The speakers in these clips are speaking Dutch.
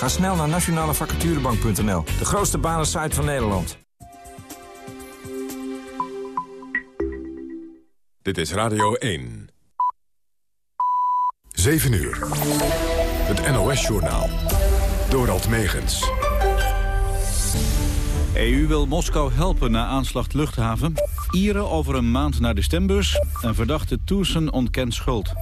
Ga snel naar nationalevacaturebank.nl, de grootste banensite van Nederland. Dit is Radio 1. 7 uur. Het NOS-journaal. Dorald Megens. EU wil Moskou helpen na aanslag luchthaven. Ieren over een maand naar de stembus. En verdachte Toersen ontkent schuld.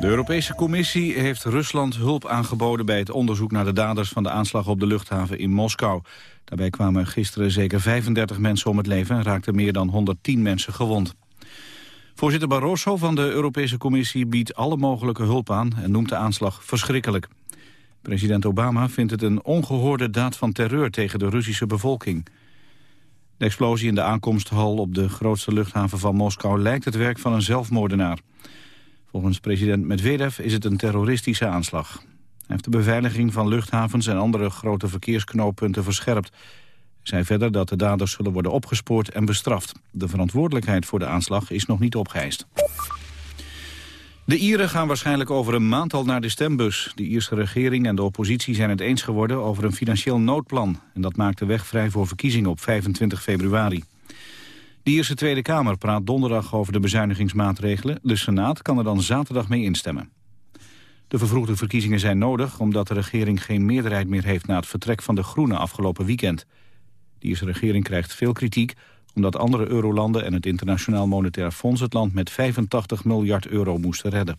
De Europese Commissie heeft Rusland hulp aangeboden... bij het onderzoek naar de daders van de aanslag op de luchthaven in Moskou. Daarbij kwamen gisteren zeker 35 mensen om het leven... en raakten meer dan 110 mensen gewond. Voorzitter Barroso van de Europese Commissie biedt alle mogelijke hulp aan... en noemt de aanslag verschrikkelijk. President Obama vindt het een ongehoorde daad van terreur tegen de Russische bevolking. De explosie in de aankomsthal op de grootste luchthaven van Moskou lijkt het werk van een zelfmoordenaar. Volgens president Medvedev is het een terroristische aanslag. Hij heeft de beveiliging van luchthavens en andere grote verkeersknooppunten verscherpt. Hij zei verder dat de daders zullen worden opgespoord en bestraft. De verantwoordelijkheid voor de aanslag is nog niet opgeëist. De Ieren gaan waarschijnlijk over een maand al naar de stembus. De Ierse regering en de oppositie zijn het eens geworden over een financieel noodplan. En dat maakt de weg vrij voor verkiezingen op 25 februari. De Ierse Tweede Kamer praat donderdag over de bezuinigingsmaatregelen. De Senaat kan er dan zaterdag mee instemmen. De vervroegde verkiezingen zijn nodig omdat de regering geen meerderheid meer heeft... na het vertrek van de Groenen afgelopen weekend. De Ierse regering krijgt veel kritiek omdat andere eurolanden en het Internationaal Monetair Fonds... het land met 85 miljard euro moesten redden.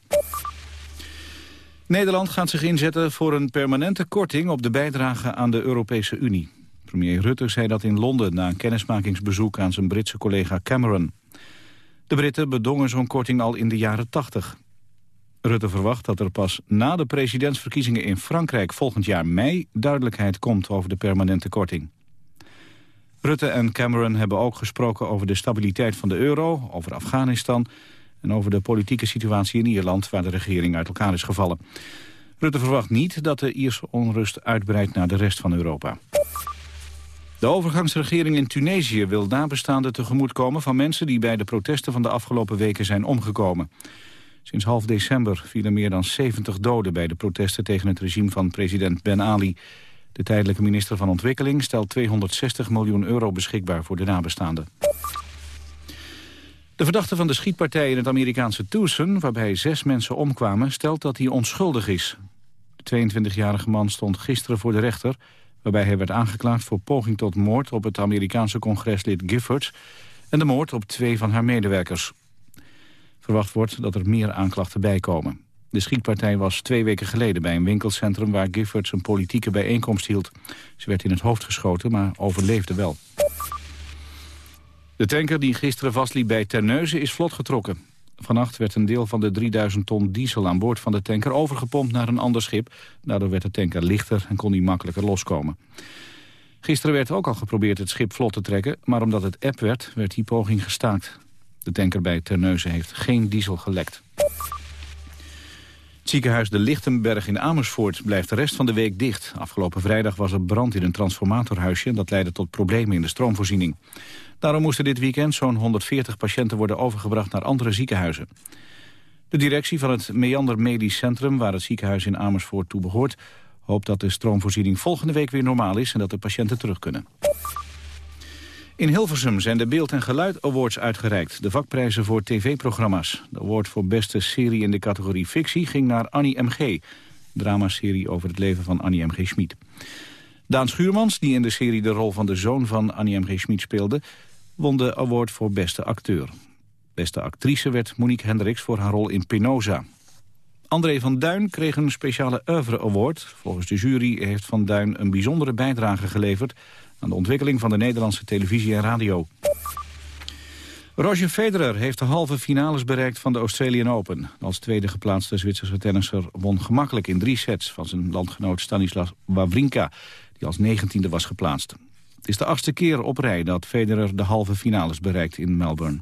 Nederland gaat zich inzetten voor een permanente korting op de bijdrage aan de Europese Unie. Premier Rutte zei dat in Londen na een kennismakingsbezoek aan zijn Britse collega Cameron. De Britten bedongen zo'n korting al in de jaren 80. Rutte verwacht dat er pas na de presidentsverkiezingen in Frankrijk volgend jaar mei duidelijkheid komt over de permanente korting. Rutte en Cameron hebben ook gesproken over de stabiliteit van de euro, over Afghanistan en over de politieke situatie in Ierland waar de regering uit elkaar is gevallen. Rutte verwacht niet dat de Ierse onrust uitbreidt naar de rest van Europa. De overgangsregering in Tunesië wil nabestaanden tegemoetkomen van mensen die bij de protesten van de afgelopen weken zijn omgekomen. Sinds half december vielen meer dan 70 doden bij de protesten tegen het regime van president Ben Ali. De tijdelijke minister van Ontwikkeling stelt 260 miljoen euro beschikbaar voor de nabestaanden. De verdachte van de schietpartij in het Amerikaanse Tucson, waarbij zes mensen omkwamen, stelt dat hij onschuldig is. De 22-jarige man stond gisteren voor de rechter waarbij hij werd aangeklaagd voor poging tot moord op het Amerikaanse congreslid Giffords en de moord op twee van haar medewerkers. Verwacht wordt dat er meer aanklachten bijkomen. De schietpartij was twee weken geleden bij een winkelcentrum waar Giffords een politieke bijeenkomst hield. Ze werd in het hoofd geschoten, maar overleefde wel. De tanker die gisteren vastliep bij Terneuzen is vlot getrokken. Vannacht werd een deel van de 3000 ton diesel aan boord van de tanker overgepompt naar een ander schip. Daardoor werd de tanker lichter en kon die makkelijker loskomen. Gisteren werd ook al geprobeerd het schip vlot te trekken, maar omdat het app werd, werd die poging gestaakt. De tanker bij Terneuzen heeft geen diesel gelekt. Het ziekenhuis De Lichtenberg in Amersfoort blijft de rest van de week dicht. Afgelopen vrijdag was er brand in een transformatorhuisje... en dat leidde tot problemen in de stroomvoorziening. Daarom moesten dit weekend zo'n 140 patiënten worden overgebracht naar andere ziekenhuizen. De directie van het Meander Medisch Centrum, waar het ziekenhuis in Amersfoort toe behoort, hoopt dat de stroomvoorziening volgende week weer normaal is en dat de patiënten terug kunnen. In Hilversum zijn de Beeld en Geluid Awards uitgereikt, de vakprijzen voor tv-programma's. De award voor beste serie in de categorie fictie ging naar Annie M.G., dramaserie over het leven van Annie M.G. Schmid. Daan Schuurmans, die in de serie de rol van de zoon van Annie M.G. Schmid speelde, won de award voor beste acteur. Beste actrice werd Monique Hendricks voor haar rol in Penosa. André van Duin kreeg een speciale oeuvre award. Volgens de jury heeft Van Duin een bijzondere bijdrage geleverd... aan de ontwikkeling van de Nederlandse televisie en radio. Roger Federer heeft de halve finales bereikt van de Australian Open. Als tweede geplaatste Zwitserse tennisser won gemakkelijk in drie sets... van zijn landgenoot Stanislas Wawrinka, die als negentiende was geplaatst. Het is de achtste keer op rij dat Federer de halve finales bereikt in Melbourne.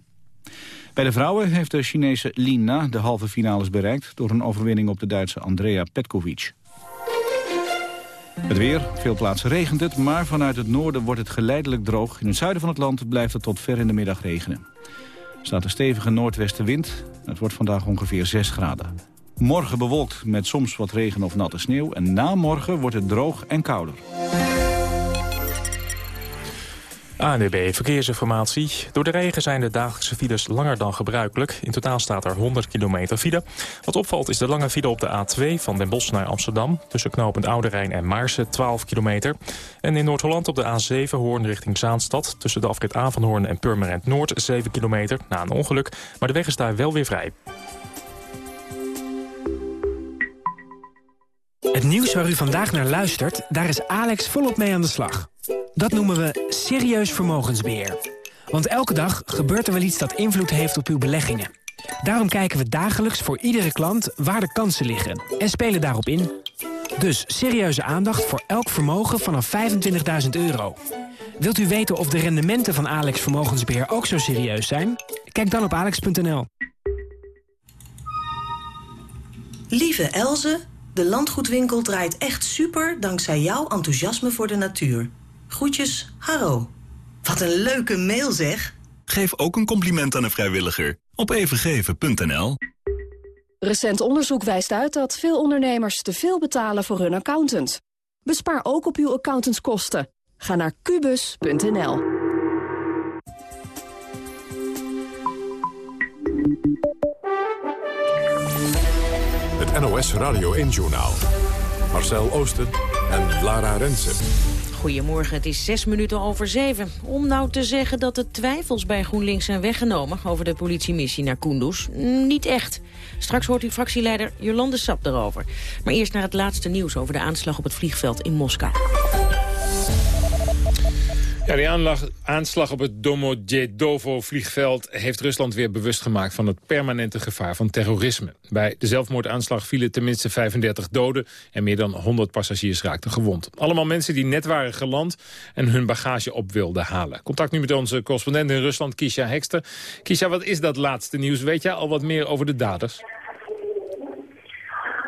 Bij de vrouwen heeft de Chinese Lina de halve finales bereikt... door een overwinning op de Duitse Andrea Petkovic. Het weer, veel plaatsen regent het, maar vanuit het noorden wordt het geleidelijk droog. In het zuiden van het land blijft het tot ver in de middag regenen. Er staat een stevige noordwestenwind. Het wordt vandaag ongeveer 6 graden. Morgen bewolkt met soms wat regen of natte sneeuw. En na morgen wordt het droog en kouder. ANDB Verkeersinformatie. Door de regen zijn de dagelijkse files langer dan gebruikelijk. In totaal staat er 100 kilometer file. Wat opvalt is de lange file op de A2 van Den Bosch naar Amsterdam... tussen knooppunt Oude Rijn en Maarsen, 12 kilometer. En in Noord-Holland op de A7 Hoorn richting Zaanstad... tussen de afrit Avanhoorn en Purmerend Noord, 7 kilometer, na een ongeluk. Maar de weg is daar wel weer vrij. Het nieuws waar u vandaag naar luistert, daar is Alex volop mee aan de slag. Dat noemen we serieus vermogensbeheer. Want elke dag gebeurt er wel iets dat invloed heeft op uw beleggingen. Daarom kijken we dagelijks voor iedere klant waar de kansen liggen en spelen daarop in. Dus serieuze aandacht voor elk vermogen vanaf 25.000 euro. Wilt u weten of de rendementen van Alex Vermogensbeheer ook zo serieus zijn? Kijk dan op alex.nl. Lieve Elze, de landgoedwinkel draait echt super dankzij jouw enthousiasme voor de natuur. Groetjes, Haro. Wat een leuke mail zeg. Geef ook een compliment aan een vrijwilliger op evengeven.nl. Recent onderzoek wijst uit dat veel ondernemers te veel betalen voor hun accountant. Bespaar ook op uw accountantskosten. Ga naar kubus.nl. Het NOS Radio 1-journaal. Marcel Oosten en Lara Rensen. Goedemorgen, het is zes minuten over zeven. Om nou te zeggen dat de twijfels bij GroenLinks zijn weggenomen... over de politiemissie naar Kunduz, niet echt. Straks hoort u fractieleider Jolande Sap erover. Maar eerst naar het laatste nieuws over de aanslag op het vliegveld in Moskou. Ja, die aanslag, op het Domodedovo-vliegveld heeft Rusland weer bewust gemaakt van het permanente gevaar van terrorisme. Bij de zelfmoordaanslag vielen tenminste 35 doden en meer dan 100 passagiers raakten gewond. Allemaal mensen die net waren geland en hun bagage op wilden halen. Contact nu met onze correspondent in Rusland, Kisha Hekster. Kisha, wat is dat laatste nieuws? Weet jij al wat meer over de daders?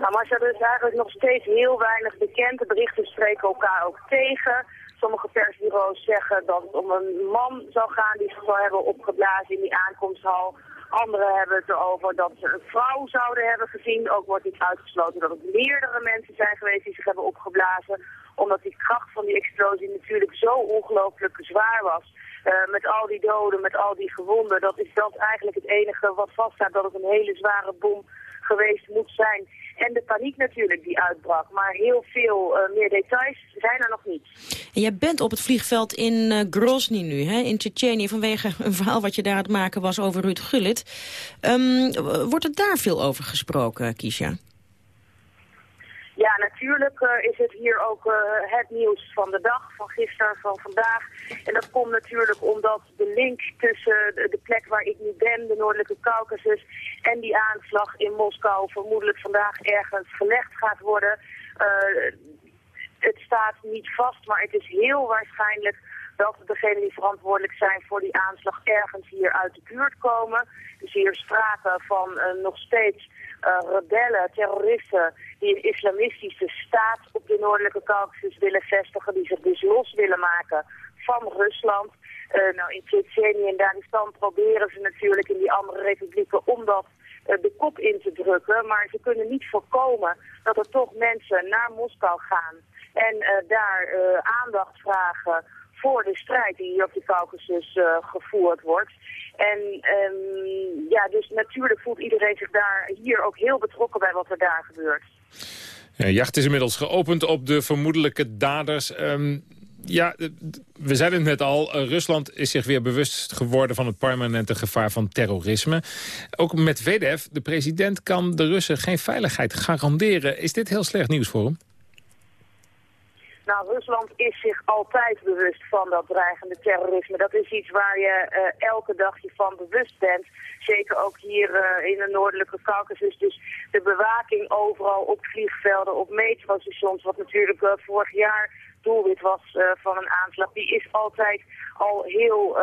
Nou, Marcia, er is eigenlijk nog steeds heel weinig bekend. De berichten spreken elkaar ook tegen. Sommige persbureaus zeggen dat het om een man zou gaan die zich zou hebben opgeblazen in die aankomsthal. Anderen hebben het erover dat ze een vrouw zouden hebben gezien. Ook wordt niet uitgesloten dat het meerdere mensen zijn geweest die zich hebben opgeblazen. Omdat die kracht van die explosie natuurlijk zo ongelooflijk zwaar was. Uh, met al die doden, met al die gewonden. Dat is dat eigenlijk het enige wat vaststaat dat het een hele zware bom geweest moet zijn. En de paniek natuurlijk die uitbrak. Maar heel veel uh, meer details zijn er nog niet. En jij bent op het vliegveld in uh, Grozny nu, hè, in Tsjetsjenië... vanwege een verhaal wat je daar aan het maken was over Ruud Gullit. Um, wordt er daar veel over gesproken, Kisha? Ja, natuurlijk uh, is het hier ook uh, het nieuws van de dag, van gisteren, van vandaag. En dat komt natuurlijk omdat de link tussen de, plek waar ik nu ben, de Noordelijke Caucasus, en die aanslag in Moskou vermoedelijk vandaag ergens gelegd gaat worden. Uh, het staat niet vast, maar het is heel waarschijnlijk dat degenen die verantwoordelijk zijn voor die aanslag ergens hier uit de buurt komen. Dus hier sprake van nog steeds uh, rebellen, terroristen die een islamistische staat op de noordelijke Caucasus willen vestigen, die zich dus los willen maken van Rusland. Uh, nou, in Tsjetsjenië en Dagestan proberen ze natuurlijk in die andere republieken om dat uh, de kop in te drukken, maar ze kunnen niet voorkomen dat er toch mensen naar Moskou gaan en daar aandacht vragen voor de strijd die hier op de Caucasus uh, gevoerd wordt. En um, ja, dus natuurlijk voelt iedereen zich daar hier ook heel betrokken bij wat er daar gebeurt. Ja, jacht is inmiddels geopend op de vermoedelijke daders. Um, ja, we zeiden het net al, uh, Rusland is zich weer bewust geworden van het permanente gevaar van terrorisme. Ook met VDF, de president kan de Russen geen veiligheid garanderen. Is dit heel slecht nieuws voor hem? Nou, Rusland is zich altijd bewust van dat dreigende terrorisme. Dat is iets waar je uh, elke dag je van bewust bent. Zeker ook hier uh, in de noordelijke Caucasus. Dus de bewaking overal op vliegvelden, op metrostations, wat natuurlijk vorig jaar doelwit was van een aanslag, die is altijd al heel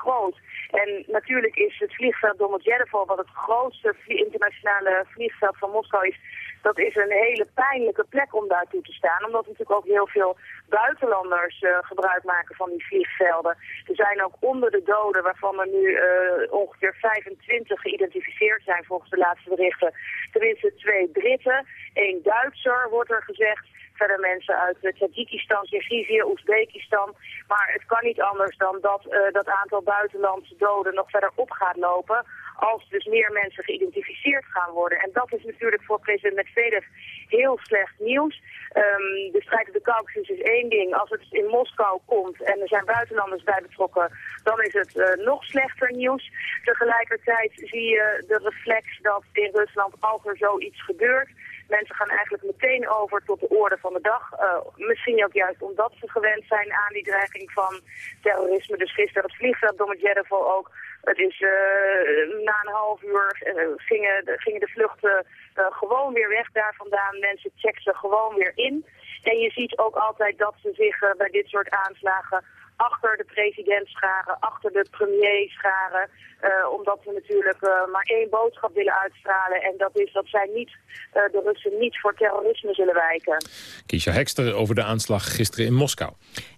groot. En natuurlijk is het vliegveld Domodedovo, wat het grootste internationale vliegveld van Moskou is, dat is een hele pijnlijke plek om daartoe te staan. Omdat natuurlijk ook heel veel buitenlanders uh, gebruik maken van die vliegvelden. Er zijn ook onder de doden, waarvan er nu uh, ongeveer 25 geïdentificeerd zijn volgens de laatste berichten. Tenminste twee Britten, één Duitser wordt er gezegd. Verder mensen uit uh, Tajikistan, Kirgizië, Oezbekistan. Maar het kan niet anders dan dat dat aantal buitenlandse doden nog verder op gaat lopen als dus meer mensen geïdentificeerd gaan worden. En dat is natuurlijk voor president Medvedev heel slecht nieuws. Um, de strijd op de Caucasus is één ding. Als het in Moskou komt en er zijn buitenlanders bij betrokken, dan is het uh, nog slechter nieuws. Tegelijkertijd zie je de reflex dat in Rusland, als er zoiets gebeurt, Mensen gaan eigenlijk meteen over tot de orde van de dag. Uh, misschien ook juist omdat ze gewend zijn aan die dreiging van terrorisme. Dus gisteren het vliegveld Domodedovo ook het is uh, na een half uur uh, gingen, de, gingen de vluchten uh, gewoon weer weg daar vandaan. Mensen checken gewoon weer in. En je ziet ook altijd dat ze zich bij dit soort aanslagen achter de president scharen, achter de premier scharen. Uh, omdat we natuurlijk uh, maar één boodschap willen uitstralen. En dat is dat zij niet, uh, de Russen niet voor terrorisme zullen wijken. Kiesja Hekster over de aanslag gisteren in Moskou.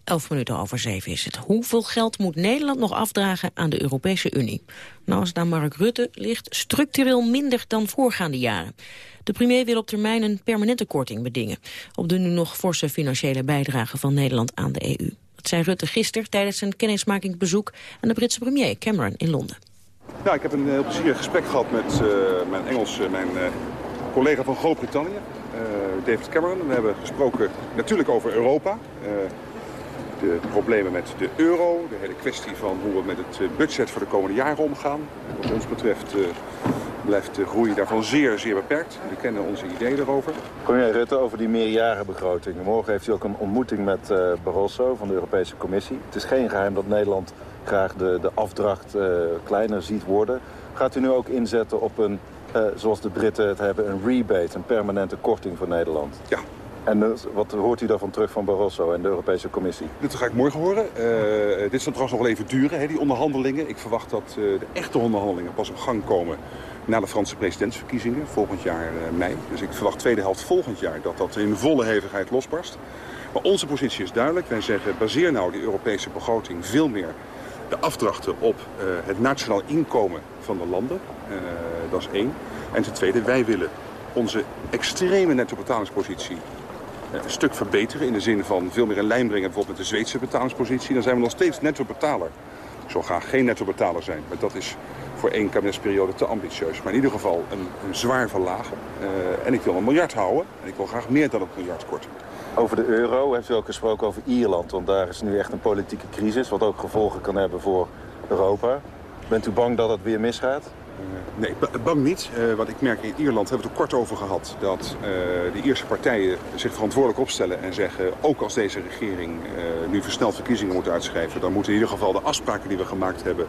Elf minuten over zeven is het. Hoeveel geld moet Nederland nog afdragen aan de Europese Unie? Nou, als het aan Mark Rutte ligt, structureel minder dan voorgaande jaren. De premier wil op termijn een permanente korting bedingen... op de nu nog forse financiële bijdrage van Nederland aan de EU. Zei Rutte gisteren tijdens een kennismakingsbezoek aan de Britse premier Cameron in Londen. Nou, ik heb een heel plezierig gesprek gehad met uh, mijn Engelse, mijn uh, collega van Groot-Brittannië, David Cameron. We hebben gesproken natuurlijk over Europa, de problemen met de euro, de hele kwestie van hoe we met het budget voor de komende jaren omgaan. Wat ons betreft blijft de groei daarvan zeer, zeer beperkt. We kennen onze ideeën erover. Premier Rutte over die meerjarenbegroting. Morgen heeft u ook een ontmoeting met uh, Barroso van de Europese Commissie. Het is geen geheim dat Nederland graag de, de afdracht uh, kleiner ziet worden. Gaat u nu ook inzetten op een, uh, zoals de Britten het hebben, een rebate, een permanente korting voor Nederland? Ja, en wat hoort u daarvan terug van Barroso en de Europese Commissie? Dit ga ik morgen horen. Uh, dit zal trouwens nog wel even duren, hè, die onderhandelingen. Ik verwacht dat uh, de echte onderhandelingen pas op gang komen na de Franse presidentsverkiezingen volgend jaar uh, mei. Dus ik verwacht tweede helft volgend jaar dat dat in volle hevigheid losbarst. Maar onze positie is duidelijk. Wij zeggen baseer nou die Europese begroting veel meer de afdrachten op uh, het nationaal inkomen van de landen. Uh, dat is één. En ten tweede, wij willen onze extreme netto-betalingspositie een stuk verbeteren. In de zin van veel meer in lijn brengen bijvoorbeeld met de Zweedse betalingspositie. Dan zijn we nog steeds netto-betaler. Ik zal graag geen netto-betaler zijn, maar dat is voor één kabinetsperiode te ambitieus. Maar in ieder geval een, een zwaar verlagen. Uh, en ik wil een miljard houden. En ik wil graag meer dan een miljard korten. Over de euro heeft u ook gesproken over Ierland. Want daar is nu echt een politieke crisis. Wat ook gevolgen kan hebben voor Europa. Bent u bang dat het weer misgaat? Uh, nee, bang niet. Uh, wat ik merk in Ierland hebben we het er kort over gehad. Dat uh, de Ierse partijen zich verantwoordelijk opstellen en zeggen... ook als deze regering nu versneld verkiezingen moet uitschrijven... dan moeten in ieder geval de afspraken die we gemaakt hebben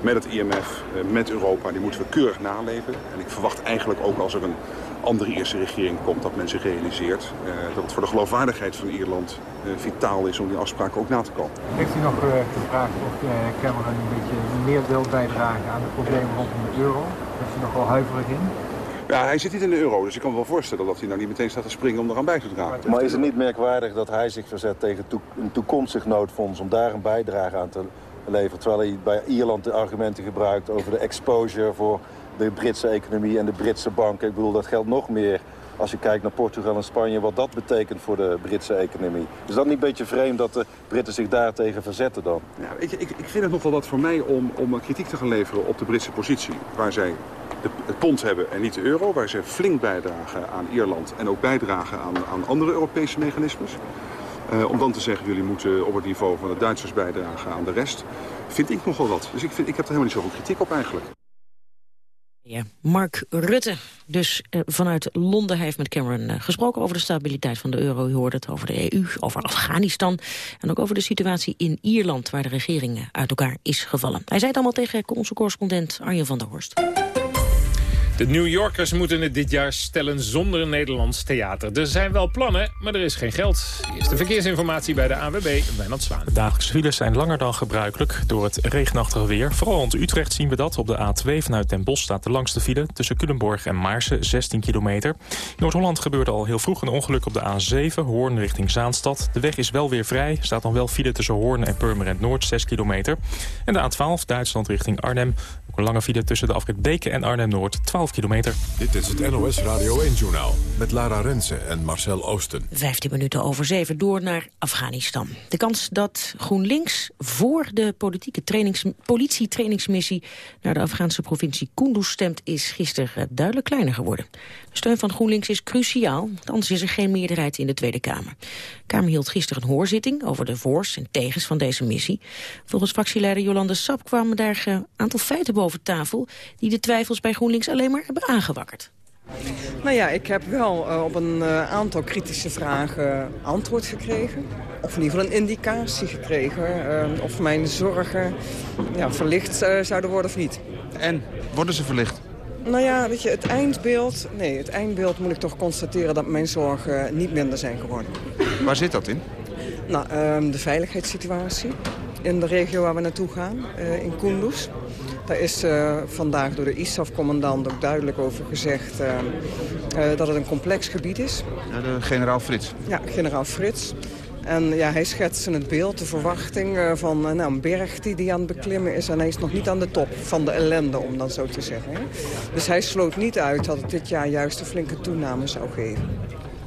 met het IMF, met Europa... die moeten we keurig naleven. En ik verwacht eigenlijk ook als er een andere Ierse regering komt... dat men zich realiseert uh, dat het voor de geloofwaardigheid van Ierland uh, vitaal is... om die afspraken ook na te komen. Heeft u nog uh, gevraagd of Cameron een beetje meer wil bijdragen... aan de problemen rondom de euro? Is u nog wel huiverig in? Ja, hij zit niet in de euro, dus ik kan me wel voorstellen dat hij nou niet meteen staat te springen om eraan bij te dragen. Maar is het niet merkwaardig dat hij zich verzet tegen een toekomstig noodfonds... om daar een bijdrage aan te leveren, terwijl hij bij Ierland de argumenten gebruikt over de exposure voor de Britse economie en de Britse banken. Ik bedoel, dat geldt nog meer als je kijkt naar Portugal en Spanje, wat dat betekent voor de Britse economie. Is dat niet een beetje vreemd dat de Britten zich daartegen verzetten dan? Ja, ik, ik, ik vind het nog wel wat voor mij om, om kritiek te gaan leveren op de Britse positie. Waar zij de, het pond hebben en niet de euro. Waar zij flink bijdragen aan Ierland en ook bijdragen aan, aan andere Europese mechanismes. Uh, om dan te zeggen, jullie moeten op het niveau van de Duitsers bijdragen aan de rest. Vind ik nog wel wat. Dus ik, vind, ik heb er helemaal niet zoveel kritiek op eigenlijk. Ja, Mark Rutte, dus uh, vanuit Londen, heeft met Cameron uh, gesproken over de stabiliteit van de euro. U hoorde het over de EU, over Afghanistan en ook over de situatie in Ierland, waar de regering uit elkaar is gevallen. Hij zei het allemaal tegen onze correspondent Arjen van der Horst. De New Yorkers moeten het dit jaar stellen zonder een Nederlands theater. Er zijn wel plannen, maar er is geen geld. Eerste verkeersinformatie bij de AWB, Wijnand Zwaan. De dagelijkse files zijn langer dan gebruikelijk door het regenachtige weer. Vooral rond Utrecht zien we dat. Op de A2 vanuit Den Bosch staat de langste file... tussen Culemborg en Maarsen, 16 kilometer. In Noord-Holland gebeurde al heel vroeg een ongeluk op de A7... Hoorn richting Zaanstad. De weg is wel weer vrij. Staat dan wel file tussen Hoorn en Purmerend Noord, 6 kilometer. En de A12 Duitsland richting Arnhem. Ook een lange file tussen de afrit Beken en Arnhem-Noord, 12 kilometer. Dit is het NOS Radio 1-journaal met Lara Rensen en Marcel Oosten. 15 minuten over 7 door naar Afghanistan. De kans dat GroenLinks voor de politieke trainings, politietrainingsmissie... naar de Afghaanse provincie Kunduz stemt... is gisteren duidelijk kleiner geworden. De steun van GroenLinks is cruciaal, anders is er geen meerderheid in de Tweede Kamer. De Kamer hield gisteren een hoorzitting over de voors en tegens van deze missie. Volgens fractieleider Jolande Sap kwamen daar een aantal feiten boven tafel... die de twijfels bij GroenLinks alleen maar hebben aangewakkerd. Nou ja, ik heb wel uh, op een uh, aantal kritische vragen antwoord gekregen. Of in ieder geval een indicatie gekregen. Uh, of mijn zorgen ja, verlicht zouden worden of niet. En, worden ze verlicht? Nou ja, weet je, het eindbeeld... Nee, het eindbeeld moet ik toch constateren dat mijn zorgen niet minder zijn geworden. Waar zit dat in? Nou, ehm, de veiligheidssituatie in de regio waar we naartoe gaan, in Kunduz. Daar is uh, vandaag door de ISAF-commandant ook duidelijk over gezegd uh, uh, dat het een complex gebied is. Ja, de generaal Frits. Ja, generaal Frits. En ja, hij schetste het beeld, de verwachting van nou, een berg die, die aan het beklimmen is. En hij is nog niet aan de top van de ellende, om dat zo te zeggen. Dus hij sloot niet uit dat het dit jaar juist een flinke toename zou geven.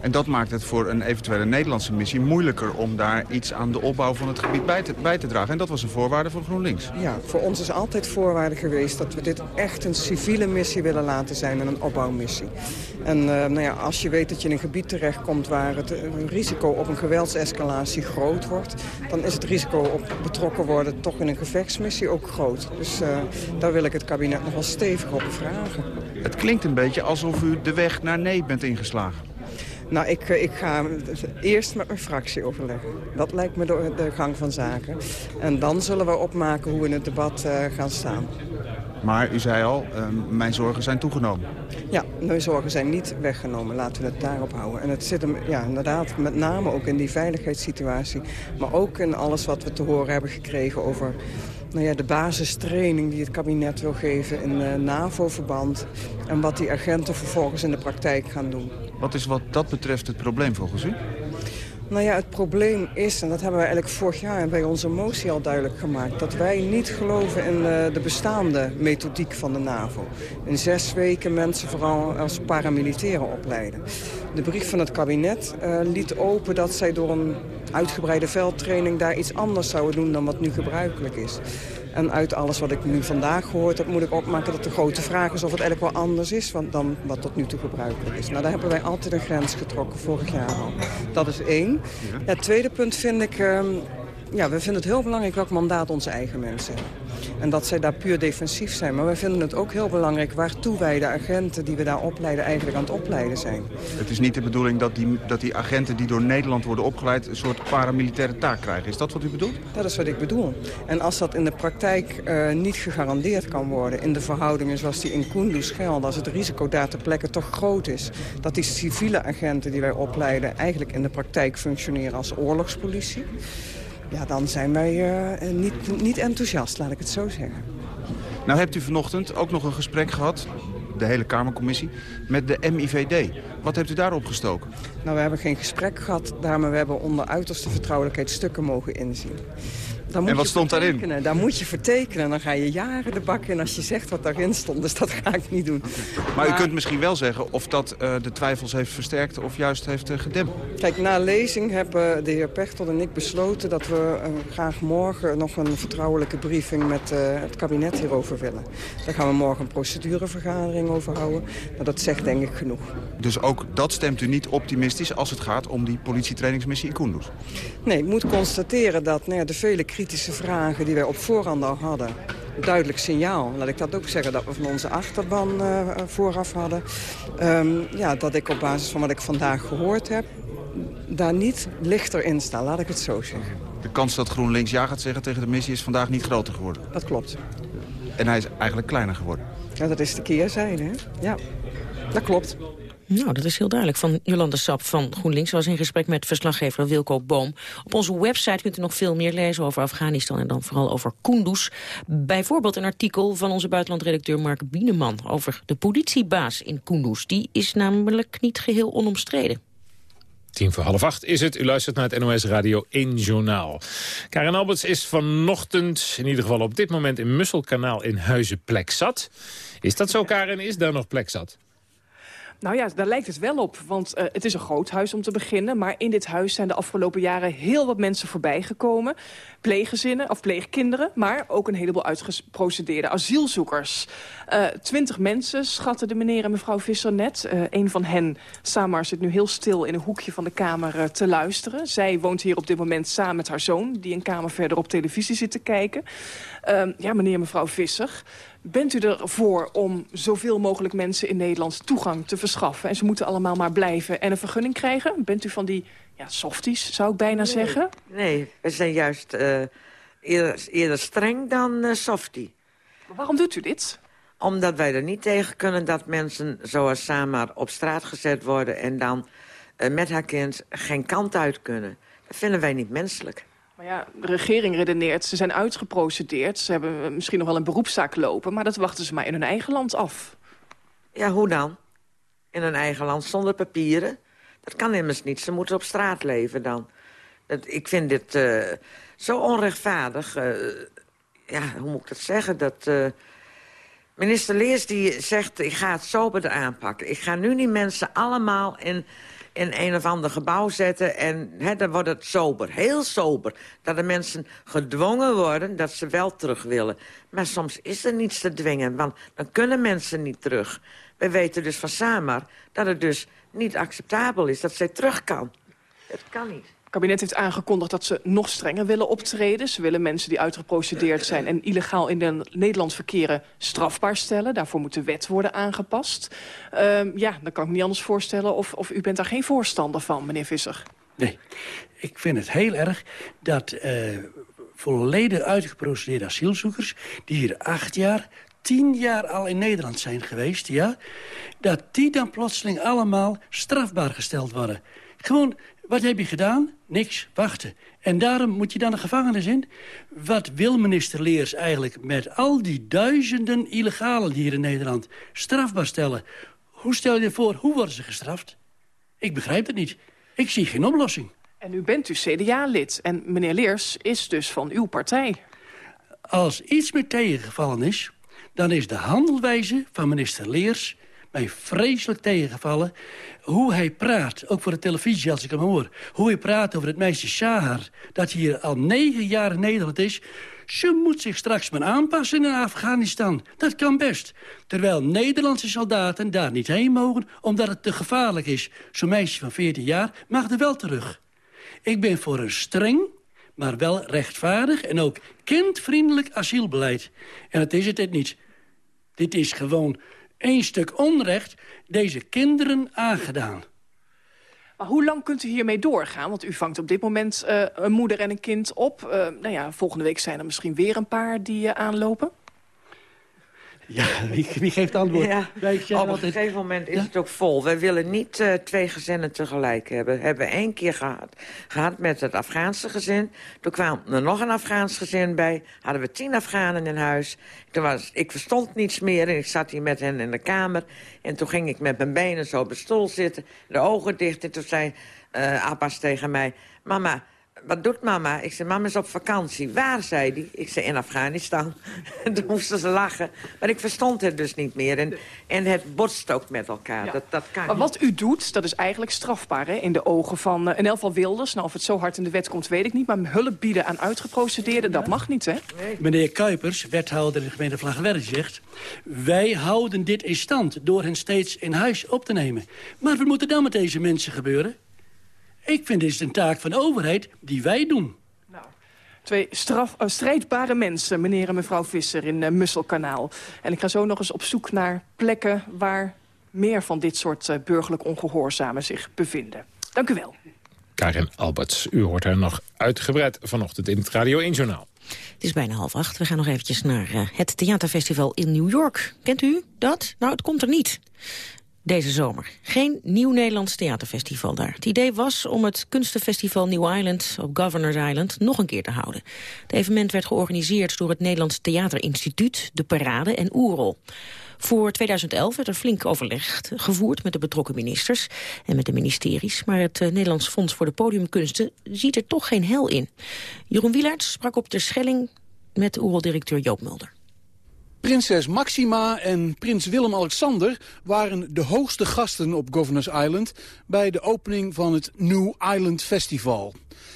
En dat maakt het voor een eventuele Nederlandse missie moeilijker om daar iets aan de opbouw van het gebied bij te, bij te dragen. En dat was een voorwaarde voor GroenLinks. Ja, voor ons is altijd voorwaarde geweest dat we dit echt een civiele missie willen laten zijn en een opbouwmissie. En uh, nou ja, als je weet dat je in een gebied terechtkomt waar het risico op een geweldsescalatie groot wordt, dan is het risico op betrokken worden toch in een gevechtsmissie ook groot. Dus uh, daar wil ik het kabinet nog wel stevig op vragen. Het klinkt een beetje alsof u de weg naar nee bent ingeslagen. Nou, ik, ik ga eerst met mijn fractie overleggen. Dat lijkt me de, de gang van zaken. En dan zullen we opmaken hoe we in het debat uh, gaan staan. Maar u zei al, uh, mijn zorgen zijn toegenomen. Ja, mijn zorgen zijn niet weggenomen. Laten we het daarop houden. En het zit hem ja, inderdaad met name ook in die veiligheidssituatie. Maar ook in alles wat we te horen hebben gekregen over nou ja, de basistraining die het kabinet wil geven in NAVO-verband. En wat die agenten vervolgens in de praktijk gaan doen. Wat is wat dat betreft het probleem volgens u? Nou ja, het probleem is, en dat hebben we eigenlijk vorig jaar bij onze motie al duidelijk gemaakt... dat wij niet geloven in de bestaande methodiek van de NAVO. In zes weken mensen vooral als paramilitairen opleiden. De brief van het kabinet uh, liet open dat zij door een uitgebreide veldtraining... daar iets anders zouden doen dan wat nu gebruikelijk is. En uit alles wat ik nu vandaag gehoord heb, moet ik opmaken dat de grote vraag is of het eigenlijk wel anders is dan wat tot nu toe gebruikelijk is. Nou, daar hebben wij altijd een grens getrokken, vorig jaar al. Dat is één. Ja. Ja, het tweede punt vind ik, um, ja, we vinden het heel belangrijk welk mandaat onze eigen mensen hebben. En dat zij daar puur defensief zijn. Maar we vinden het ook heel belangrijk waartoe wij de agenten die we daar opleiden eigenlijk aan het opleiden zijn. Het is niet de bedoeling dat die, dat die agenten die door Nederland worden opgeleid een soort paramilitaire taak krijgen. Is dat wat u bedoelt? Dat is wat ik bedoel. En als dat in de praktijk uh, niet gegarandeerd kan worden in de verhoudingen zoals die in Kunduz gelden, als het risico daar ter plekke toch groot is, dat die civiele agenten die wij opleiden eigenlijk in de praktijk functioneren als oorlogspolitie ja, dan zijn wij uh, niet, niet enthousiast, laat ik het zo zeggen. Nou hebt u vanochtend ook nog een gesprek gehad, de hele Kamercommissie, met de MIVD. Wat hebt u daarop gestoken? Nou, we hebben geen gesprek gehad, maar we hebben onder uiterste vertrouwelijkheid stukken mogen inzien. Dan moet en wat stond daarin? Daar moet je vertekenen. Dan ga je jaren de bak in als je zegt wat daarin stond. Dus dat ga ik niet doen. Maar, maar, u kunt misschien wel zeggen of dat uh, de twijfels heeft versterkt of juist heeft uh, gedempt. Kijk, na lezing hebben de heer Pechtel en ik besloten dat we uh, graag morgen nog een vertrouwelijke briefing met het kabinet hierover willen. Daar gaan we morgen een procedurevergadering over houden. Nou, dat zegt denk ik genoeg. Dus ook dat stemt u niet optimistisch als het gaat om die politietrainingsmissie in Kunduz? Nee, ik moet constateren dat nou ja, de vele kritische vragen die wij op voorhand al hadden... duidelijk signaal, laat ik dat ook zeggen, dat we van onze achterban uh, vooraf hadden. Um, ja, dat ik op basis van wat ik vandaag gehoord heb... daar niet lichter in sta, laat ik het zo zeggen. De kans dat GroenLinks ja gaat zeggen tegen de missie is vandaag niet groter geworden? Dat klopt. En hij is eigenlijk kleiner geworden? Ja, dat is de keerzijde, hè? Ja, dat klopt. Nou, dat is heel duidelijk. Van Jolande Sap van GroenLinks was in gesprek met verslaggever Wilco Boom. Op onze website kunt u nog veel meer lezen over Afghanistan en dan vooral over Kunduz. Bijvoorbeeld een artikel van onze buitenlandredacteur Mark Bieneman over de politiebaas in Kunduz. Die is namelijk niet geheel onomstreden. Tien voor half acht is het. U luistert naar het NOS Radio 1 Journaal. Karen Alberts is vanochtend, in ieder geval op dit moment... in Musselkanaal in Huizen plek zat. Is dat zo, Karen? Is daar nog plek zat? Nou ja, daar lijkt het wel op, want uh, het is een groot huis om te beginnen. Maar in dit huis zijn de afgelopen jaren heel wat mensen voorbijgekomen. Pleeggezinnen of pleegkinderen, maar ook een heleboel uitgeprocedeerde asielzoekers. Uh, twintig mensen schatten de meneer en mevrouw Visser net. Uh, een van hen, Samar, zit nu heel stil in een hoekje van de kamer te luisteren. Zij woont hier op dit moment samen met haar zoon, die een kamer verder op televisie zit te kijken. ja, meneer en mevrouw Visser... Bent u ervoor om zoveel mogelijk mensen in Nederland toegang te verschaffen? En ze moeten allemaal maar blijven en een vergunning krijgen? Bent u van die ja, softies, zou ik bijna zeggen? Nee, we zijn juist uh, eerder, eerder, streng dan uh, softie. Maar waarom doet u dit? Omdat wij er niet tegen kunnen dat mensen zoals Samar op straat gezet worden... en dan uh, met haar kind geen kant uit kunnen. Dat vinden wij niet menselijk. Ja, de regering redeneert, ze zijn uitgeprocedeerd. Ze hebben misschien nog wel een beroepszaak lopen... maar dat wachten ze maar in hun eigen land af. Ja, hoe dan? In hun eigen land zonder papieren? Dat kan immers niet. Ze moeten op straat leven dan. Dat, ik vind dit uh, zo onrechtvaardig. Uh, ja, hoe moet ik dat zeggen? Dat... Minister Leers die zegt, ik ga het soberder aanpakken. Ik ga nu die mensen allemaal in in een of ander gebouw zetten. En he, dan wordt het sober, heel sober. Dat de mensen gedwongen worden dat ze wel terug willen. Maar soms is er niets te dwingen, want dan kunnen mensen niet terug. We weten dus van Samar dat het dus niet acceptabel is dat zij terug kan. Het kan niet. Kabinet heeft aangekondigd dat ze nog strenger willen optreden. Ze willen mensen die uitgeprocedeerd zijn en illegaal in Nederland verkeren strafbaar stellen. Daarvoor moet de wet worden aangepast. Uh, ja, dan kan ik me niet anders voorstellen of, of u bent daar geen voorstander van, meneer Visser. Nee, ik vind het heel erg dat uh, volledig uitgeprocedeerde asielzoekers... die hier acht jaar, tien jaar al in Nederland zijn geweest, ja... dat die dan plotseling allemaal strafbaar gesteld worden. Gewoon wat heb je gedaan? Niks, wachten. En daarom moet je dan de gevangenis in? Wat wil minister Leers eigenlijk met al die duizenden illegalen hier in Nederland strafbaar stellen? Hoe stel je voor, hoe worden ze gestraft? Ik begrijp het niet. Ik zie geen oplossing. En u bent dus CDA-lid en meneer Leers is dus van uw partij. Als iets meer tegengevallen is, dan is de handelwijze van minister Leers mij vreselijk tegengevallen. Hoe hij praat, ook voor de televisie als ik hem hoor. Hoe hij praat over het meisje Shahar, dat hier al negen jaar in Nederland is. Ze moet zich straks maar aanpassen in Afghanistan. Dat kan best. Terwijl Nederlandse soldaten daar niet heen mogen... omdat het te gevaarlijk is. Zo'n meisje van 14 jaar mag er wel terug. Ik ben voor een streng, maar wel rechtvaardig... en ook kindvriendelijk asielbeleid. En dat is het niet. Dit is gewoon één stuk onrecht deze kinderen aangedaan. Maar hoe lang kunt u hiermee doorgaan? Want u vangt op dit moment uh, een moeder en een kind op. Uh, nou ja, volgende week zijn er misschien weer een paar die uh, aanlopen. Ja, wie, wie geeft antwoord? Ja, op een gegeven moment is het ook vol. Wij willen niet uh, twee gezinnen tegelijk hebben. We hebben één keer gehad, gehad met het Afghaanse gezin. Toen kwam er nog een Afghaans gezin bij. Hadden we tien Afghanen in huis. Toen was, ik verstond niets meer en ik zat hier met hen in de kamer. En toen ging ik met mijn benen zo op de stoel zitten. De ogen dicht en toen zei uh, Abbas tegen mij... Mama, wat doet mama? Ik zei, mama is op vakantie. Waar, zei hij? Ik zei, in Afghanistan. Toen moesten ze lachen. Maar ik verstond het dus niet meer. En, en het botst ook met elkaar. Ja. Dat, dat kan maar wat u doet, dat is eigenlijk strafbaar hè? in de ogen van uh, in elk geval Wilders. Nou, of het zo hard in de wet komt, weet ik niet. Maar hulp bieden aan uitgeprocedeerden, dat mag niet, hè? Nee. Meneer Kuipers, wethouder in de gemeente Vlaggenwerk, zegt... wij houden dit in stand door hen steeds in huis op te nemen. Maar wat moet er dan met deze mensen gebeuren? Ik vind dit is een taak van de overheid die wij doen. Nou, twee straf, uh, strijdbare mensen, meneer en mevrouw Visser in uh, Musselkanaal. En ik ga zo nog eens op zoek naar plekken waar meer van dit soort uh, burgerlijk ongehoorzamen zich bevinden. Dank u wel. Karin Alberts, u hoort haar nog uitgebreid vanochtend in het Radio 1 Journaal. Het is bijna half acht. We gaan nog eventjes naar uh, het theaterfestival in New York. Kent u dat? Nou, het komt er niet deze zomer. Geen nieuw Nederlands theaterfestival daar. Het idee was om het kunstenfestival New Island op Governors Island nog een keer te houden. Het evenement werd georganiseerd door het Nederlands Theaterinstituut, De Parade en Oerol. Voor 2011 werd er flink overleg gevoerd met de betrokken ministers en met de ministeries. Maar het uh, Nederlands Fonds voor de Podiumkunsten ziet er toch geen hel in. Jeroen Wielaerts sprak op de Schelling met Oerol-directeur Joop Mulder. Prinses Maxima en prins Willem-Alexander waren de hoogste gasten op Governors Island bij de opening van het New Island Festival.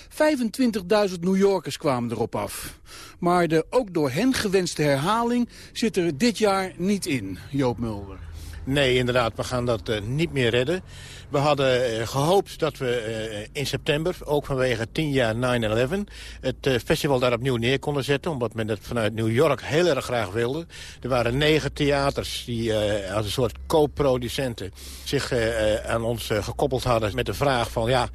25.000 New Yorkers kwamen erop af. Maar de ook door hen gewenste herhaling zit er dit jaar niet in, Joop Mulder. Nee, inderdaad, we gaan dat uh, niet meer redden. We hadden uh, gehoopt dat we uh, in september, ook vanwege 10 jaar 9-11... het festival daar opnieuw neer konden zetten... omdat men het vanuit New York heel erg graag wilde. Er waren negen theaters die als een soort co-producenten... zich aan ons gekoppeld hadden met de vraag van... ja,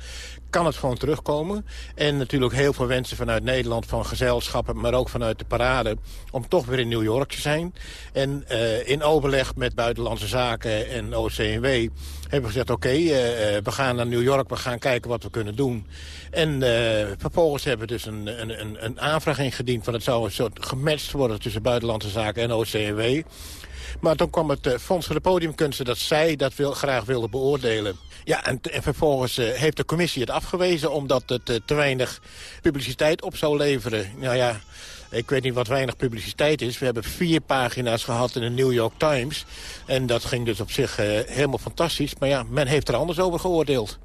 kan het gewoon terugkomen. En natuurlijk heel veel wensen vanuit Nederland, van gezelschappen... maar ook vanuit de parade, om toch weer in New York te zijn. En uh, in overleg met Buitenlandse Zaken en OCNW hebben we gezegd... oké, uh, eh, we gaan naar New York, we gaan kijken wat we kunnen doen. En vervolgens hebben we dus een, een, een, aanvraag ingediend... van het zou een soort gematcht worden tussen Buitenlandse Zaken en OCNW... Maar toen kwam het Fonds voor de Podiumkunsten dat zij dat wil, graag wilde beoordelen. Ja, en, en vervolgens uh, heeft de commissie het afgewezen... omdat het uh, te weinig publiciteit op zou leveren. Nou ja, ik weet niet wat weinig publiciteit is. We hebben vier pagina's gehad in de New York Times. En dat ging dus op zich helemaal fantastisch. Maar ja, men heeft er anders over geoordeeld.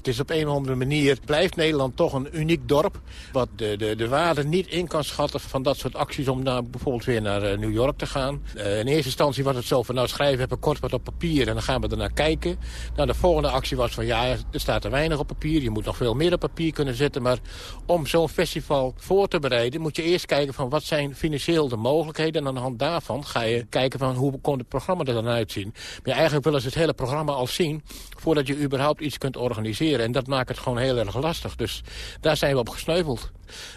Het is op een of andere manier, blijft Nederland toch een uniek dorp... wat de, de, de waarde niet in kan schatten van dat soort acties... om naar, bijvoorbeeld weer naar uh, New York te gaan. Uh, in eerste instantie was het zo van, nou schrijven we kort wat op papier... en dan gaan we er naar kijken. Nou, de volgende actie was van, ja, er staat er weinig op papier. Je moet nog veel meer op papier kunnen zetten. Maar om zo'n festival voor te bereiden... moet je eerst kijken van, wat zijn financieel de mogelijkheden... en aan de hand daarvan ga je kijken van, hoe kon het programma er dan uitzien. Maar eigenlijk willen ze het hele programma al zien... voordat je überhaupt iets kunt organiseren. En dat maakt het gewoon heel erg lastig. Dus daar zijn we op gesneuveld.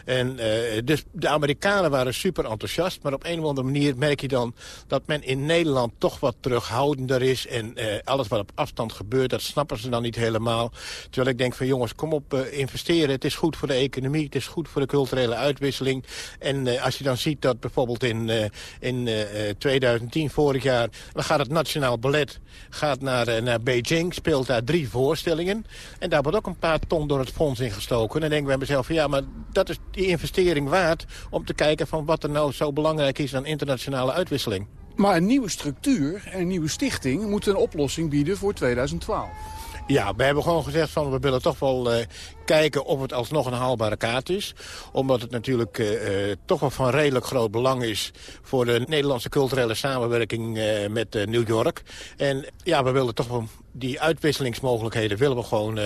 En uh, dus de Amerikanen waren super enthousiast. Maar op een of andere manier merk je dan dat men in Nederland toch wat terughoudender is. En uh, alles wat op afstand gebeurt, dat snappen ze dan niet helemaal. Terwijl ik denk van jongens, kom op, uh, investeren. Het is goed voor de economie, het is goed voor de culturele uitwisseling. En als je dan ziet dat bijvoorbeeld in, in 2010, vorig jaar... dan gaat het Nationaal Ballet gaat naar, naar Beijing, speelt daar drie voorstellingen. En daar wordt ook een paar ton door het fonds ingestoken. En dan denken we bij mezelf van ja, maar dat is die investering waard... om te kijken van wat er nou zo belangrijk is aan internationale uitwisseling. Maar een nieuwe structuur en een nieuwe stichting moeten een oplossing bieden voor 2012. Ja, we hebben gewoon gezegd van we willen toch wel uh, kijken of het alsnog een haalbare kaart is. Omdat het natuurlijk uh, toch wel van redelijk groot belang is voor de Nederlandse culturele samenwerking met New York. En ja, we willen toch wel die uitwisselingsmogelijkheden willen we gewoon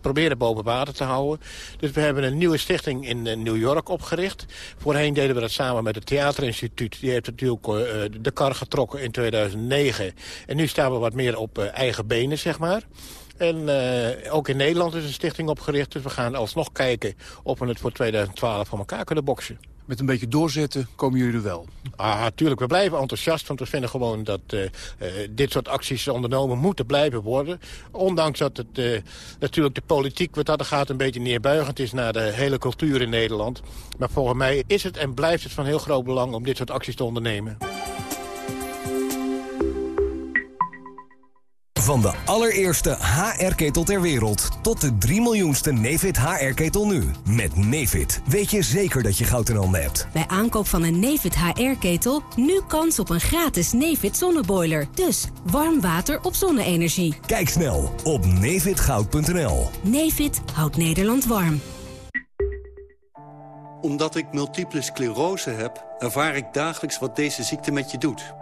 proberen boven water te houden. Dus we hebben een nieuwe stichting in New York opgericht. Voorheen deden we dat samen met het Theaterinstituut. Die heeft natuurlijk de kar getrokken in 2009. En nu staan we wat meer op eigen benen, zeg maar. En uh, ook in Nederland is een stichting opgericht. Dus we gaan alsnog kijken of we het voor 2012 van elkaar kunnen boksen. Met een beetje doorzetten komen jullie er wel? Ah, natuurlijk. We blijven enthousiast, want we vinden gewoon dat uh, uh, dit soort acties ondernomen moeten blijven worden. Ondanks dat het uh, natuurlijk de politiek wat dat gaat een beetje neerbuigend is naar de hele cultuur in Nederland. Maar volgens mij is het en blijft het van heel groot belang om dit soort acties te ondernemen. Van de allereerste HR-ketel ter wereld tot de 3 miljoenste Nefit HR-ketel nu. Met Nefit weet je zeker dat je goud in handen hebt. Bij aankoop van een Nefit HR-ketel nu kans op een gratis Nefit zonneboiler. Dus warm water op zonne-energie. Kijk snel op nefitgoud.nl. Nefit houdt Nederland warm. Omdat ik multiple sclerose heb, ervaar ik dagelijks wat deze ziekte met je doet.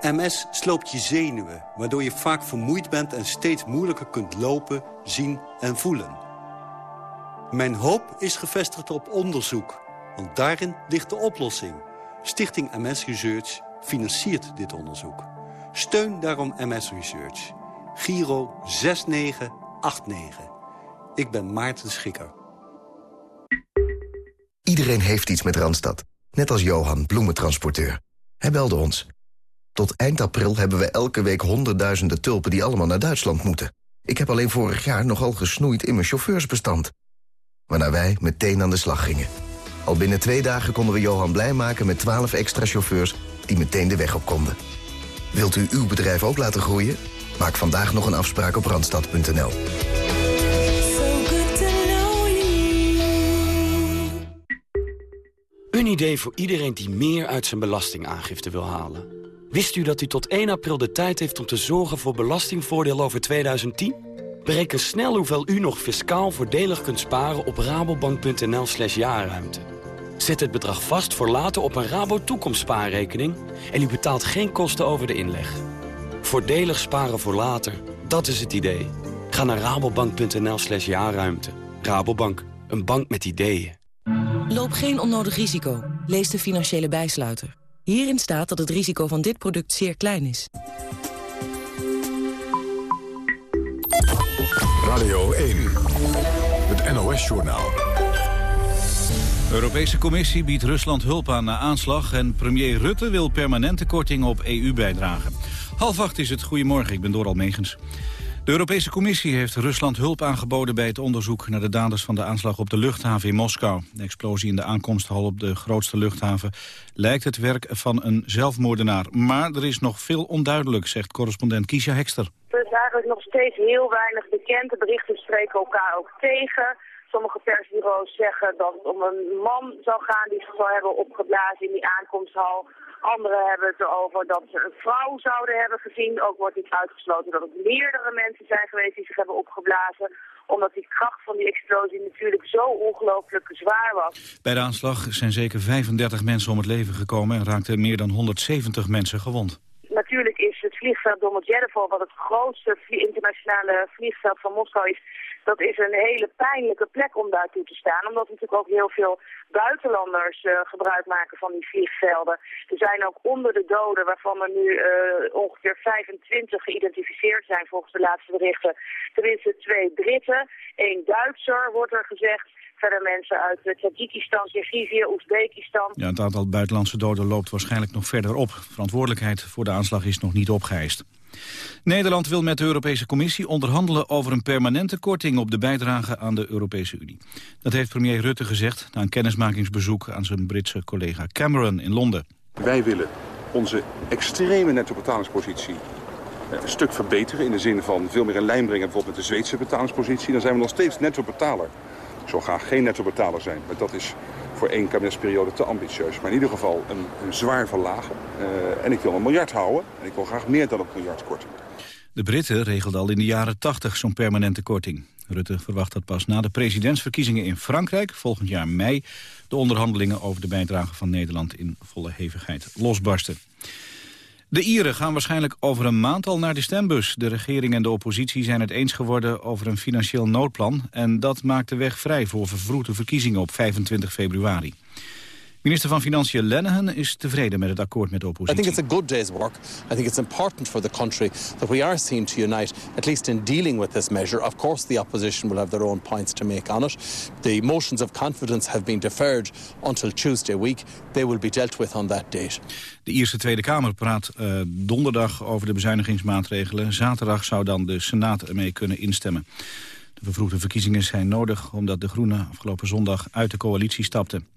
MS sloopt je zenuwen, waardoor je vaak vermoeid bent... en steeds moeilijker kunt lopen, zien en voelen. Mijn hoop is gevestigd op onderzoek, want daarin ligt de oplossing. Stichting MS Research financiert dit onderzoek. Steun daarom MS Research. Giro 6989. Ik ben Maarten Schikker. Iedereen heeft iets met Randstad. Net als Johan, bloementransporteur. Hij belde ons. Tot eind april hebben we elke week honderdduizenden tulpen... die allemaal naar Duitsland moeten. Ik heb alleen vorig jaar nogal gesnoeid in mijn chauffeursbestand. Waarna wij meteen aan de slag gingen. Al binnen twee dagen konden we Johan blij maken met 12 extra chauffeurs... die meteen de weg op konden. Wilt u uw bedrijf ook laten groeien? Maak vandaag nog een afspraak op Randstad.nl. Een idee voor iedereen die meer uit zijn belastingaangifte wil halen. Wist u dat u tot 1 april de tijd heeft om te zorgen voor belastingvoordeel over 2010? Bereken snel hoeveel u nog fiscaal voordelig kunt sparen op rabobank.nl slash jaarruimte. Zet het bedrag vast voor later op een Rabo toekomstspaarrekening... en u betaalt geen kosten over de inleg. Voordelig sparen voor later, dat is het idee. Ga naar rabobank.nl slash jaarruimte. Rabobank, een bank met ideeën. Loop geen onnodig risico. Lees de financiële bijsluiter. Hierin staat dat het risico van dit product zeer klein is. Radio 1, het NOS-journaal. De Europese Commissie biedt Rusland hulp aan na aanslag... en premier Rutte wil permanente kortingen op EU-bijdragen. Half acht is het. Goedemorgen, ik ben Doral Megens. De Europese Commissie heeft Rusland hulp aangeboden bij het onderzoek naar de daders van de aanslag op de luchthaven in Moskou. De explosie in de aankomsthal op de grootste luchthaven lijkt het werk van een zelfmoordenaar. Maar er is nog veel onduidelijk, zegt correspondent Kiesja Hekster. Er is eigenlijk nog steeds heel weinig bekend. De berichten spreken elkaar ook tegen. Sommige persbureaus zeggen dat het om een man zou gaan die zich zou hebben opgeblazen in die aankomsthal. Anderen hebben het erover dat ze een vrouw zouden hebben gezien. Ook wordt niet uitgesloten dat het meerdere mensen zijn geweest die zich hebben opgeblazen. Omdat die kracht van die explosie natuurlijk zo ongelooflijk zwaar was. Bij de aanslag zijn zeker 35 mensen om het leven gekomen en raakten meer dan 170 mensen gewond. Natuurlijk is het vliegveld Domodedovo, wat het grootste internationale vliegveld van Moskou is, dat is een hele pijnlijke plek om daartoe te staan. Omdat natuurlijk ook heel veel buitenlanders uh, gebruik maken van die vliegvelden. Er zijn ook onder de doden, waarvan er nu uh, ongeveer 25 geïdentificeerd zijn volgens de laatste berichten. Tenminste twee Britten, één Duitser wordt er gezegd. Verder mensen uit Tajikistan, Kirgizië, Oezbekistan. Ja, het aantal buitenlandse doden loopt waarschijnlijk nog verder op. Verantwoordelijkheid voor de aanslag is nog niet opgeëist. Nederland wil met de Europese Commissie onderhandelen over een permanente korting op de bijdrage aan de Europese Unie. Dat heeft premier Rutte gezegd na een kennismakingsbezoek aan zijn Britse collega Cameron in Londen. Wij willen onze extreme netto-betalingspositie eh, een stuk verbeteren... in de zin van veel meer in lijn brengen bijvoorbeeld met de Zweedse betalingspositie. Dan zijn we nog steeds netto-betaler. Ik zou graag geen netto-betaler zijn, maar dat is voor één kabinetsperiode te ambitieus. Maar in ieder geval een, een zwaar verlagen. Uh, en ik wil een miljard houden en ik wil graag meer dan een miljard korten. De Britten regelden al in de jaren 80 zo'n permanente korting. Rutte verwacht dat pas na de presidentsverkiezingen in Frankrijk... volgend jaar mei de onderhandelingen over de bijdrage van Nederland... in volle hevigheid losbarsten. De Ieren gaan waarschijnlijk over een maand al naar de stembus. De regering en de oppositie zijn het eens geworden over een financieel noodplan... en dat maakt de weg vrij voor vervroegde verkiezingen op 25 februari. Minister van Financiën Lenihan is tevreden met het akkoord met de oppositie. I think it's a good day's work. I think it's important for the country that we are seen to unite, at least in dealing with this measure. Of course, the opposition will have their own points to make on it. The motions of confidence have been deferred until Tuesday week. They will be dealt with on that date. De Ierse Tweede Kamer praat uh, donderdag over de bezuinigingsmaatregelen. Zaterdag zou dan de Senaat ermee kunnen instemmen. De vervroegde verkiezingen zijn nodig omdat de Groenen afgelopen zondag uit de coalitie stapten.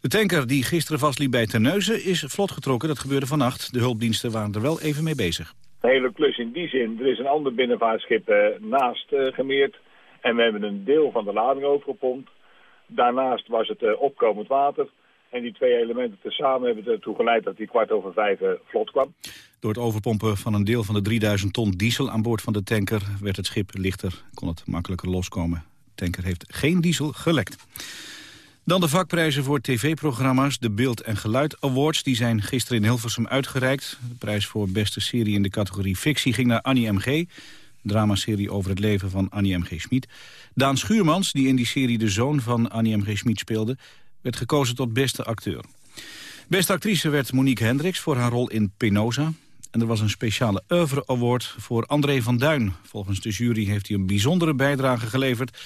De tanker die gisteren vastliep bij Terneuzen is vlot getrokken. Dat gebeurde vannacht. De hulpdiensten waren er wel even mee bezig. Een hele klus in die zin. Er is een ander binnenvaartschip eh, naast uh, gemeerd. En we hebben een deel van de lading overgepompt. Daarnaast was het uh, opkomend water. En die twee elementen tezamen hebben ertoe geleid dat die kwart over vijf vlot kwam. Door het overpompen van een deel van de 3000 ton diesel aan boord van de tanker... werd het schip lichter, kon het makkelijker loskomen. De tanker heeft geen diesel gelekt. Dan de vakprijzen voor tv-programma's. De Beeld en Geluid Awards die zijn gisteren in Hilversum uitgereikt. De prijs voor beste serie in de categorie fictie ging naar Annie M.G. Dramaserie over het leven van Annie M.G. Schmid. Daan Schuurmans, die in die serie de zoon van Annie M.G. Schmid speelde... werd gekozen tot beste acteur. Beste actrice werd Monique Hendricks voor haar rol in Penosa. En er was een speciale oeuvre award voor André van Duin. Volgens de jury heeft hij een bijzondere bijdrage geleverd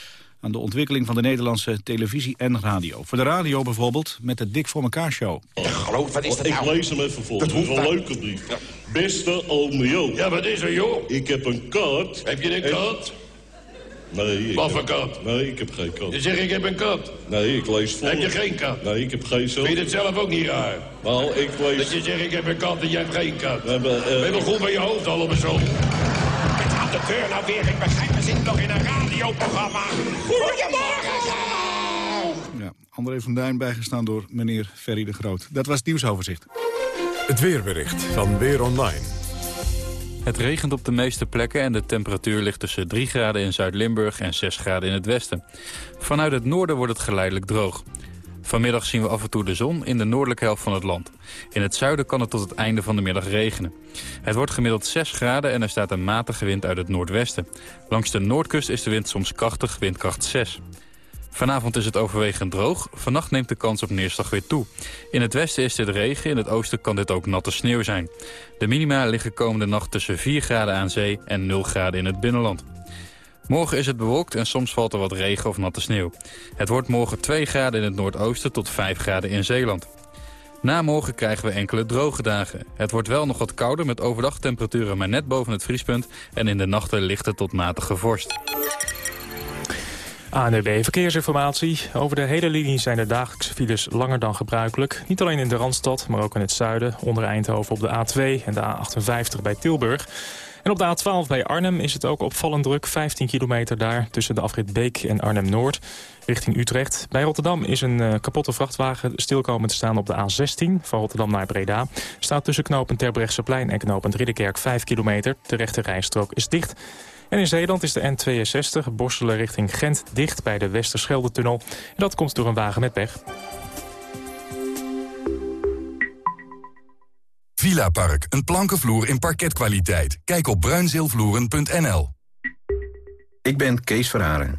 aan de ontwikkeling van de Nederlandse televisie en radio. Voor de radio bijvoorbeeld met de Dik voor elkaar show. Geloof, wat is dat Ik nou? lees hem even voor. Dat is een leuke brief. Beste ome Jo. Ja, wat is er, joh? Ik heb een kaart. Heb je een kaart? Nee. Wat voor kat? Nee, ik heb geen kat. Je zegt ik heb een kat? Nee, ik lees voor. Heb je geen kat? Nee, ik heb geen zo. Vind je het zelf ook niet raar? Nou, ik lees... Dat je zegt ik heb een kat en jij hebt geen kat. Nee, maar, uh... Ben je wel goed bij je hoofd al op een zo? De deur nou weer. Ik begrijp, we zitten toch in een radioprogramma. Goedemorgen! Ja, André van Duin bijgestaan door meneer Ferry de Groot. Dat was het nieuwsoverzicht. Het weerbericht van Weer Online. Het regent op de meeste plekken en de temperatuur ligt tussen 3 graden in Zuid-Limburg en 6 graden in het westen. Vanuit het noorden wordt het geleidelijk droog. Vanmiddag zien we af en toe de zon in de noordelijke helft van het land. In het zuiden kan het tot het einde van de middag regenen. Het wordt gemiddeld 6 graden en er staat een matige wind uit het noordwesten. Langs de noordkust is de wind soms krachtig, windkracht 6. Vanavond is het overwegend droog. Vannacht neemt de kans op neerslag weer toe. In het westen is dit regen, in het oosten kan dit ook natte sneeuw zijn. De minima liggen komende nacht tussen 4 graden aan zee en 0 graden in het binnenland. Morgen is het bewolkt en soms valt er wat regen of natte sneeuw. Het wordt morgen 2 graden in het noordoosten tot 5 graden in Zeeland. Na morgen krijgen we enkele droge dagen. Het wordt wel nog wat kouder met overdag temperaturen maar net boven het vriespunt... en in de nachten lichte tot matige vorst. ANUB Verkeersinformatie. Over de hele linie zijn de dagelijkse files langer dan gebruikelijk. Niet alleen in de Randstad, maar ook in het zuiden. Onder Eindhoven op de A2 en de A58 bij Tilburg. En op de A12 bij Arnhem is het ook opvallend druk. 15 kilometer daar tussen de afrit Beek en Arnhem-Noord richting Utrecht. Bij Rotterdam is een uh, kapotte vrachtwagen stilkomen te staan op de A16 van Rotterdam naar Breda. Staat tussen knooppunt Terbrechtseplein en knooppunt Ridderkerk 5 kilometer. De rechte rijstrook is dicht. En in Zeeland is de N62 Borselen richting Gent dicht bij de Westerschelde-tunnel. En dat komt door een wagen met pech. Villa Park, een plankenvloer in parketkwaliteit. Kijk op bruinzeelvloeren.nl. Ik ben Kees Verharen.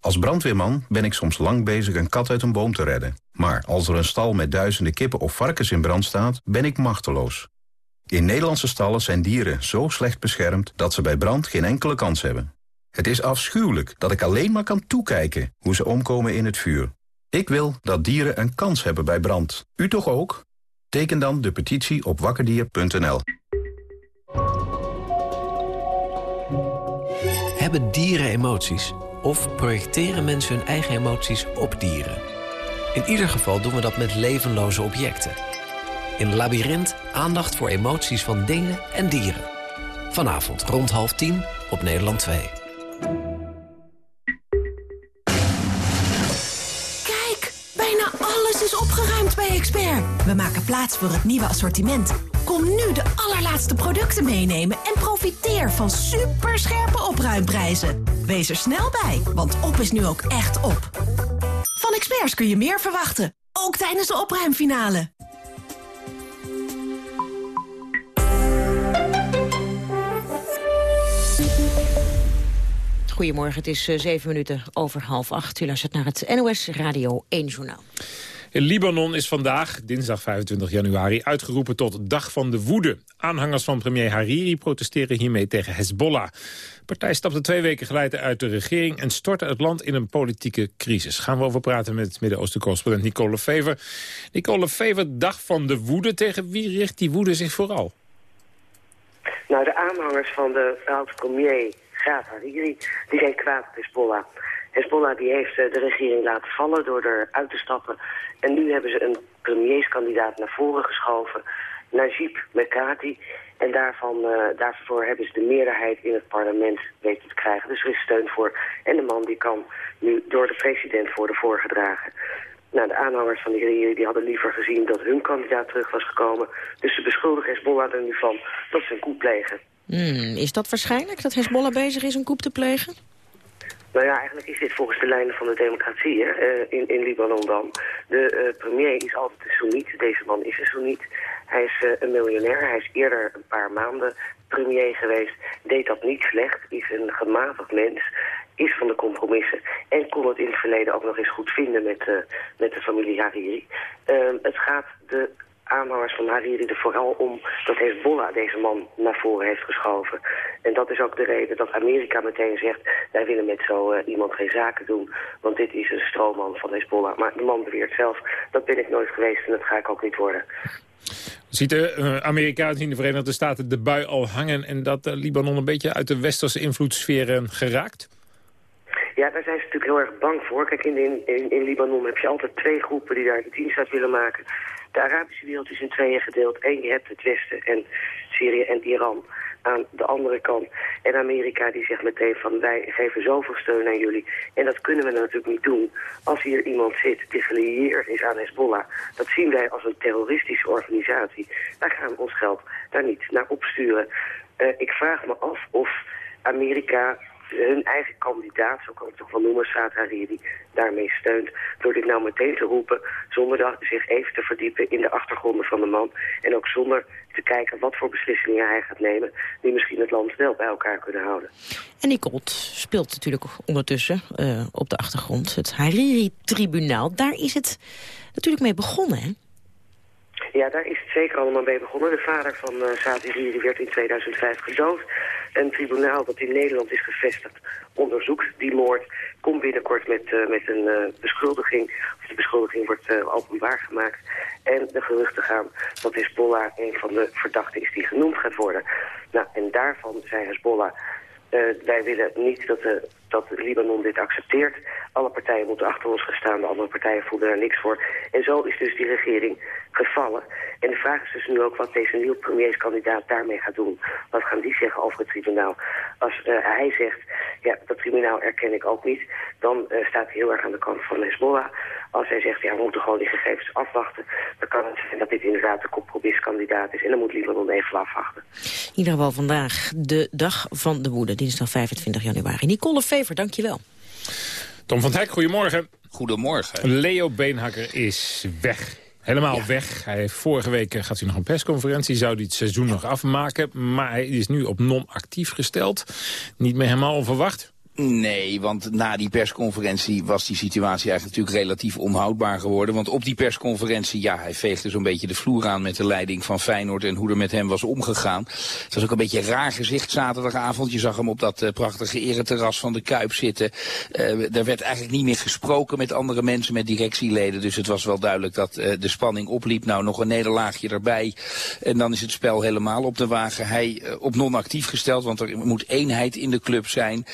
Als brandweerman ben ik soms lang bezig een kat uit een boom te redden. Maar als er een stal met duizenden kippen of varkens in brand staat, ben ik machteloos. In Nederlandse stallen zijn dieren zo slecht beschermd dat ze bij brand geen enkele kans hebben. Het is afschuwelijk dat ik alleen maar kan toekijken hoe ze omkomen in het vuur. Ik wil dat dieren een kans hebben bij brand. U toch ook? Teken dan de petitie op wakkerdier.nl. Hebben dieren emoties? Of projecteren mensen hun eigen emoties op dieren? In ieder geval doen we dat met levenloze objecten. In Labyrinth aandacht voor emoties van dingen en dieren. Vanavond rond half tien op Nederland 2. Expert. We maken plaats voor het nieuwe assortiment. Kom nu de allerlaatste producten meenemen en profiteer van superscherpe opruimprijzen. Wees er snel bij, want op is nu ook echt op. Van Experts kun je meer verwachten, ook tijdens de opruimfinale. Goedemorgen, het is uh, zeven minuten over half acht. U luistert naar het NOS Radio 1 Journaal. Libanon is vandaag, dinsdag 25 januari, uitgeroepen tot Dag van de Woede. Aanhangers van premier Hariri protesteren hiermee tegen Hezbollah. De partij stapte twee weken geleden uit de regering... en stortte het land in een politieke crisis. Gaan we over praten met Midden-Oosten-correspondent Nicole Fever. Nicole Fever, Dag van de Woede. Tegen wie richt die woede zich vooral? Nou, de aanhangers van de oud-premier Gaza, Hariri, die deed kwaad op Hezbollah. Hezbollah die heeft eh, de regering laten vallen door eruit te stappen. En nu hebben ze een premierskandidaat naar voren geschoven, Najib Mekati. En daarvan, uh, daarvoor hebben ze de meerderheid in het parlement weten te krijgen. Dus er is steun voor. En de man die kan nu door de president worden voorgedragen. Nou, de aanhangers van die regering die hadden liever gezien dat hun kandidaat terug was gekomen. Dus ze beschuldigen Hezbollah er nu van dat ze een coup plegen. Hmm, is dat waarschijnlijk, dat Hezbollah bezig is een coup te plegen? Nou ja, eigenlijk is dit volgens de lijnen van de democratie hè, uh, in, in Libanon dan. De uh, premier is altijd een Soeniet, deze man is een Soeniet. Hij is uh, een miljonair, hij is eerder een paar maanden premier geweest. Deed dat niet slecht, is een gematigd mens, is van de compromissen... en kon het in het verleden ook nog eens goed vinden met, met de familie Hariri. Ehm, het gaat de aanhangers van Hariri er vooral om dat Hezbollah deze man naar voren heeft geschoven. En dat is ook de reden dat Amerika meteen zegt... wij willen met zo uh, iemand geen zaken doen, want dit is een stroomman van Hezbollah. Maar de man beweert zelf, dat ben ik nooit geweest en dat ga ik ook niet worden. Ziet de uh, Amerikanen in de Verenigde Staten de bui al hangen... en dat uh, Libanon een beetje uit de westerse invloedssfeer geraakt? Ja, daar zijn ze natuurlijk heel erg bang voor. Kijk, in, in, in Libanon heb je altijd twee groepen die daar de dienst uit willen maken. De Arabische wereld is in tweeën gedeeld. Eén, je hebt het Westen en Syrië en Iran aan de andere kant. En Amerika die zegt meteen van wij geven zoveel steun aan jullie. En dat kunnen we natuurlijk niet doen als hier iemand zit die gelieerd is aan Hezbollah. Dat zien wij als een terroristische organisatie. Daar gaan we ons geld daar niet naar opsturen. Uh, ik vraag me af of Amerika hun eigen kandidaat, zo kan ik het toch wel noemen, Saad Hariri, daarmee steunt. Door dit nou meteen te roepen, zonder dat, zich even te verdiepen in de achtergronden van de man. En ook zonder te kijken wat voor beslissingen hij gaat nemen, die misschien het land wel bij elkaar kunnen houden. En Nicole speelt natuurlijk ondertussen uh, op de achtergrond het Hariri-tribunaal. Daar is het natuurlijk mee begonnen, hè? Ja, daar is het zeker allemaal mee begonnen. De vader van uh, Saad Hariri werd in 2005 gedood. Een tribunaal dat in Nederland is gevestigd onderzoekt die moord. Komt binnenkort met, uh, met een uh, beschuldiging. Of de beschuldiging wordt uh, openbaar gemaakt. En de geruchten gaan dat Hezbollah een van de verdachten is die genoemd gaat worden. Nou, en daarvan zei Hezbollah... wij willen niet dat, de, dat Libanon dit accepteert. Alle partijen moeten achter ons gaan staan. De andere partijen voelden daar niks voor. En zo is dus die regering gevallen. En de vraag is dus nu ook wat deze nieuwe premierskandidaat daarmee gaat doen. Wat gaan die zeggen over het tribunaal? Als uh, hij zegt, ja, dat tribunaal erken ik ook niet, dan uh, staat hij heel erg aan de kant van Hezbollah. Als hij zegt, ja, we moeten gewoon die gegevens afwachten, dan kan het zijn dat dit inderdaad een compromiskandidaat is. En dan moet Libanon even afwachten. In ieder geval vandaag de dag van de woede, dinsdag 25 januari. Nicole Fever, dankjewel. Tom van Hek, goedemorgen. Goedemorgen. Leo Beenhakker is weg. Helemaal ja. weg. Hij heeft, vorige week eh, gaat hij nog een persconferentie. Zou hij het seizoen nog afmaken. Maar hij is nu op non-actief gesteld. Niet meer helemaal onverwacht. Nee, want na die persconferentie was die situatie eigenlijk natuurlijk relatief onhoudbaar geworden. Want op die persconferentie, ja, hij veegde zo'n beetje de vloer aan met de leiding van Feyenoord en hoe er met hem was omgegaan. Het was ook een beetje raar gezicht zaterdagavond. Je zag hem op dat uh, prachtige ereterras van de Kuip zitten. Uh, er werd eigenlijk niet meer gesproken met andere mensen, met directieleden. Dus het was wel duidelijk dat uh, de spanning opliep. Nou, nog een nederlaagje erbij. En dan is het spel helemaal op de wagen. Hij op non-actief gesteld, want er moet eenheid in de club zijn.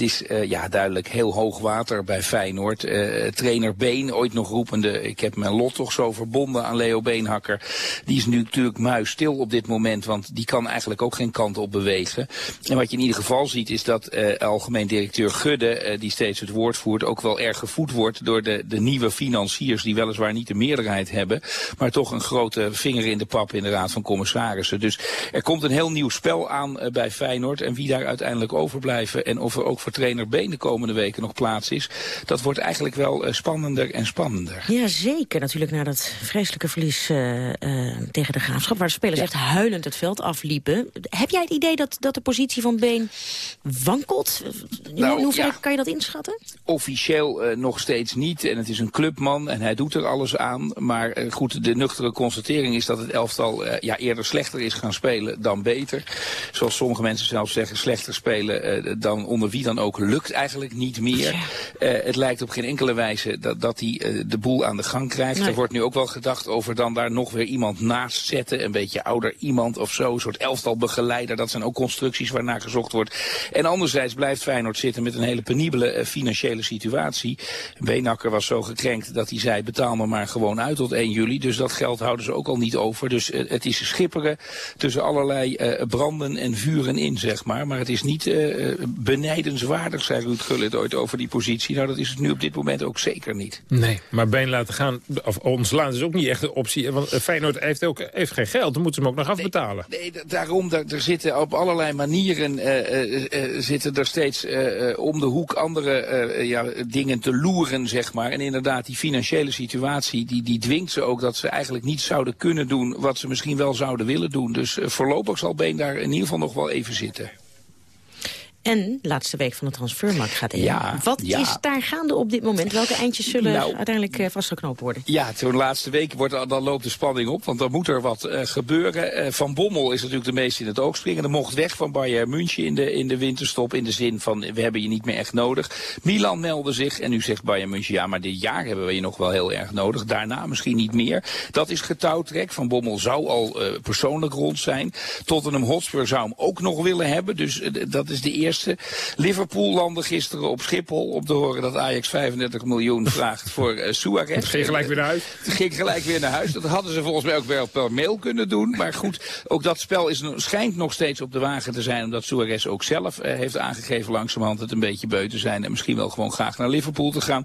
Het is uh, ja, duidelijk heel hoog water bij Feyenoord. Uh, trainer Been, ooit nog roepende, ik heb mijn lot toch zo verbonden aan Leo Beenhakker. Die is nu natuurlijk muisstil op dit moment, want die kan eigenlijk ook geen kant op bewegen. En wat je in ieder geval ziet is dat uh, algemeen directeur Gudde, die steeds het woord voert, ook wel erg gevoed wordt door de, de nieuwe financiers die weliswaar niet de meerderheid hebben, maar toch een grote vinger in de pap in de Raad van Commissarissen. Dus er komt een heel nieuw spel aan bij Feyenoord en wie daar uiteindelijk overblijven en of er ook voor trainer Been de komende weken nog plaats is. Dat wordt eigenlijk wel uh, spannender en spannender. Ja, zeker. Natuurlijk na dat vreselijke verlies uh, uh, tegen de Graafschap... waar de spelers ja. echt huilend het veld afliepen. Heb jij het idee dat, dat de positie van Been wankelt? Nou, in hoeverre ja. kan je dat inschatten? Officieel nog steeds niet. En het is een clubman en hij doet er alles aan. Maar goed, de nuchtere constatering is dat het elftal ja, eerder slechter is gaan spelen dan beter. Zoals sommige mensen zelfs zeggen, slechter spelen dan onder wie dan ook lukt eigenlijk niet meer. Ja. Uh, het lijkt op geen enkele wijze dat, dat hij uh, de boel aan de gang krijgt. Nee. Er wordt nu ook wel gedacht over dan daar nog weer iemand naast zetten. Een beetje ouder iemand of zo. Een soort elftalbegeleider. Dat zijn ook constructies waarnaar gezocht wordt. En anderzijds blijft Feyenoord zitten met een hele penibele uh, financiële situatie. Beenakker was zo gekrenkt dat hij zei betaal me maar gewoon uit tot 1 juli. Dus dat geld houden ze ook al niet over. Dus het is schipperen tussen allerlei branden en vuren in, zeg maar. Maar het is niet benijdenswaardig waardig, zei Ruud Gullit ooit over die positie. Nou, dat is het nu op dit moment ook zeker niet. Nee, maar been laten gaan, of ontslaan is ook niet echt een optie. Want Feyenoord heeft ook heeft geen geld, dan moeten ze hem ook nog afbetalen. Nee, nee daarom, daar, er zitten op allerlei manieren uh, uh, uh, zitten er steeds om de hoek andere ja, dingen te loeren, zeg maar. En inderdaad, die financiële situatie, die, die dwingt ze ook dat ze eigenlijk niet zouden kunnen doen wat ze misschien wel zouden willen doen. Dus voorlopig zal Been daar in ieder geval nog wel even zitten. En laatste week van de transfermarkt gaat in. Ja, Wat ja. is daar gaande op dit moment? Welke eindjes zullen Nou, uiteindelijk eh, vastgeknoopt worden? Ja, zo'n laatste week wordt, dan loopt de spanning op, want dan moet er wat eh, gebeuren. Eh, van Bommel is natuurlijk de meest in het oog springen. Er mocht weg van Bayern München in de, in de winterstop, in de zin van we hebben je niet meer echt nodig. Milan meldde zich en nu zegt Bayern München, ja, maar dit jaar hebben we je nog wel heel erg nodig. Daarna misschien niet meer. Dat is getouwtrek. Van Bommel zou al eh, persoonlijk rond zijn. Tottenham Hotspur zou hem ook nog willen hebben, dus eh, dat is de eerste. Liverpool landde gisteren op Schiphol om te horen dat Ajax 35 miljoen vraagt voor uh, Suarez. Het ging gelijk weer naar huis. Het ging gelijk weer naar huis. Dat hadden ze volgens mij ook wel per mail kunnen doen. Maar goed, ook dat spel is, schijnt nog steeds op de wagen te zijn. Omdat Suarez ook zelf eh, heeft aangegeven langzamerhand het een beetje beu te zijn. En misschien wel gewoon graag naar Liverpool te gaan.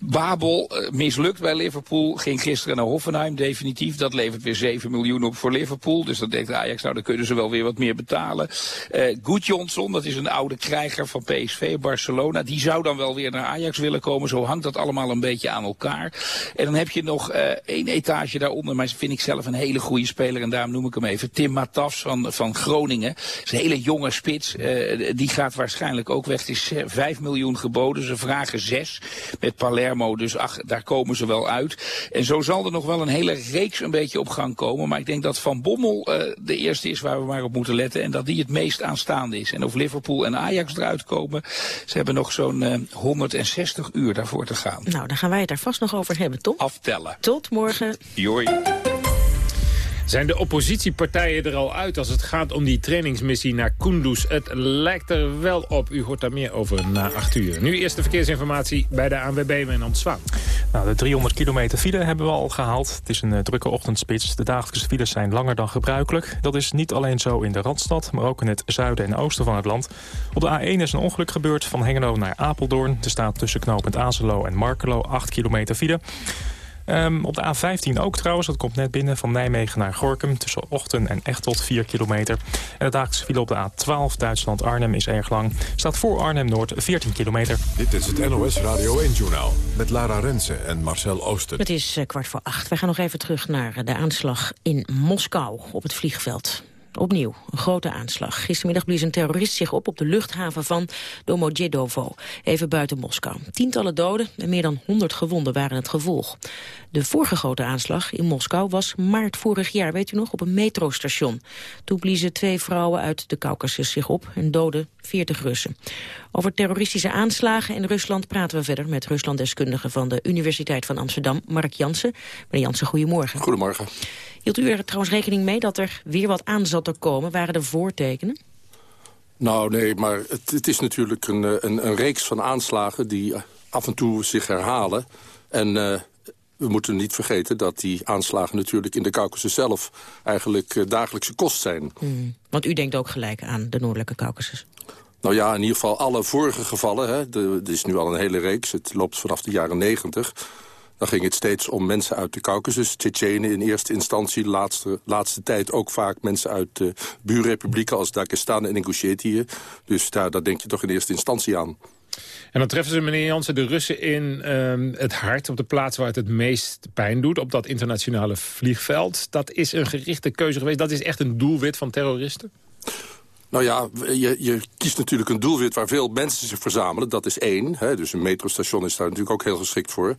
Babel eh, mislukt bij Liverpool. Ging gisteren naar Hoffenheim definitief. Dat levert weer 7 miljoen op voor Liverpool. Dus dan denkt Ajax, nou dan kunnen ze wel weer wat meer betalen. Eh Johnson, dat is een oude krijger van PSV, Barcelona. Die zou dan wel weer naar Ajax willen komen. Zo hangt dat allemaal een beetje aan elkaar. En dan heb je nog eh, één etage daaronder. Maar vind ik zelf een hele goede speler. En daarom noem ik hem even. Tim Matafs van, van Groningen. Is een hele jonge spits. Eh, die gaat waarschijnlijk ook weg. Het is eh, 5 miljoen geboden. Ze vragen 6 met Palermo. Dus ach, daar komen ze wel uit. En zo zal er nog wel een hele reeks een beetje op gang komen. Maar ik denk dat Van Bommel eh, de eerste is waar we maar op moeten letten. En dat die het meest aanstaande is. En of Liverpool en Ajax eruit komen. Ze hebben nog zo'n eh, 160 uur daarvoor te gaan. Nou, daar gaan wij het daar vast nog over hebben, Tom. Aftellen. Tot morgen. Joi. Zijn de oppositiepartijen er al uit als het gaat om die trainingsmissie naar Kunduz? Het lijkt er wel op. U hoort daar meer over na acht uur. Nu eerst de verkeersinformatie bij de ANWB Wijnand Zwaan. Nou, de 300 kilometer file hebben we al gehaald. Het is een eh, drukke ochtendspits. De dagelijkse files zijn langer dan gebruikelijk. Dat is niet alleen zo in de Randstad, maar ook in het zuiden en oosten van het land. Op de A1 is een ongeluk gebeurd van Hengelo naar Apeldoorn. Er staat tussen knooppunt Azelo en Markelo 8 kilometer file. Ehm, op de A15 ook trouwens, dat komt net binnen van Nijmegen naar Gorkum... tussen Ochten en Echteld 4 kilometer. En de dagelijkse file op de A12 Duitsland-Arnhem is erg lang. Staat voor Arnhem-Noord 14 kilometer. Dit is het NOS Radio 1-journaal met Lara Rensen en Marcel Ooster. Het is eh, kwart voor acht. Wij gaan nog even terug naar de aanslag in Moskou op het vliegveld. Opnieuw, een grote aanslag. Gistermiddag blies een terrorist zich op op de luchthaven van Domodedovo, even buiten Moskou. Tientallen doden en meer dan 100 gewonden waren het gevolg. De vorige grote aanslag in Moskou was maart vorig jaar, weet u nog, op een metrostation. Toen bliezen twee vrouwen uit de Caucasus zich op en doden 40 Russen. Over terroristische aanslagen in Rusland praten we verder met Ruslanddeskundige van de Universiteit van Amsterdam, Mark Jansen. Meneer Jansen, goedemorgen. Goedemorgen. Hield u er trouwens rekening mee dat er weer wat aan zat te komen? Waren er voortekenen? Nou, nee, maar het, het is natuurlijk een, eh, een, een reeks van aanslagen... die eh, af en toe zich herhalen. En uh, we moeten niet vergeten dat die aanslagen natuurlijk in de Caucasus zelf... eigenlijk uh, dagelijkse kost zijn. Hmm. Want u denkt ook gelijk aan de Noordelijke Caucasus. Nou ja, in ieder geval alle vorige gevallen. Hè, de, er is nu al een hele reeks. Het loopt vanaf de jaren negentig. Dan ging het steeds om mensen uit de Caucasus, Tsjetsjenen in eerste instantie. De laatste, laatste tijd ook vaak mensen uit uh, buurrepublieken als Dagestan en Ingusjetië. Dus daar, denk je toch in eerste instantie aan. En dan treffen ze, meneer Jansen, de Russen in uh, het hart... op de plaats waar het het meest pijn doet, op dat internationale vliegveld. Dat is een gerichte keuze geweest. Dat is echt een doelwit van terroristen? Nou ja, je, je, kiest natuurlijk een doelwit waar veel mensen zich verzamelen. Dat is één. Hè, dus een metrostation is daar natuurlijk ook heel geschikt voor.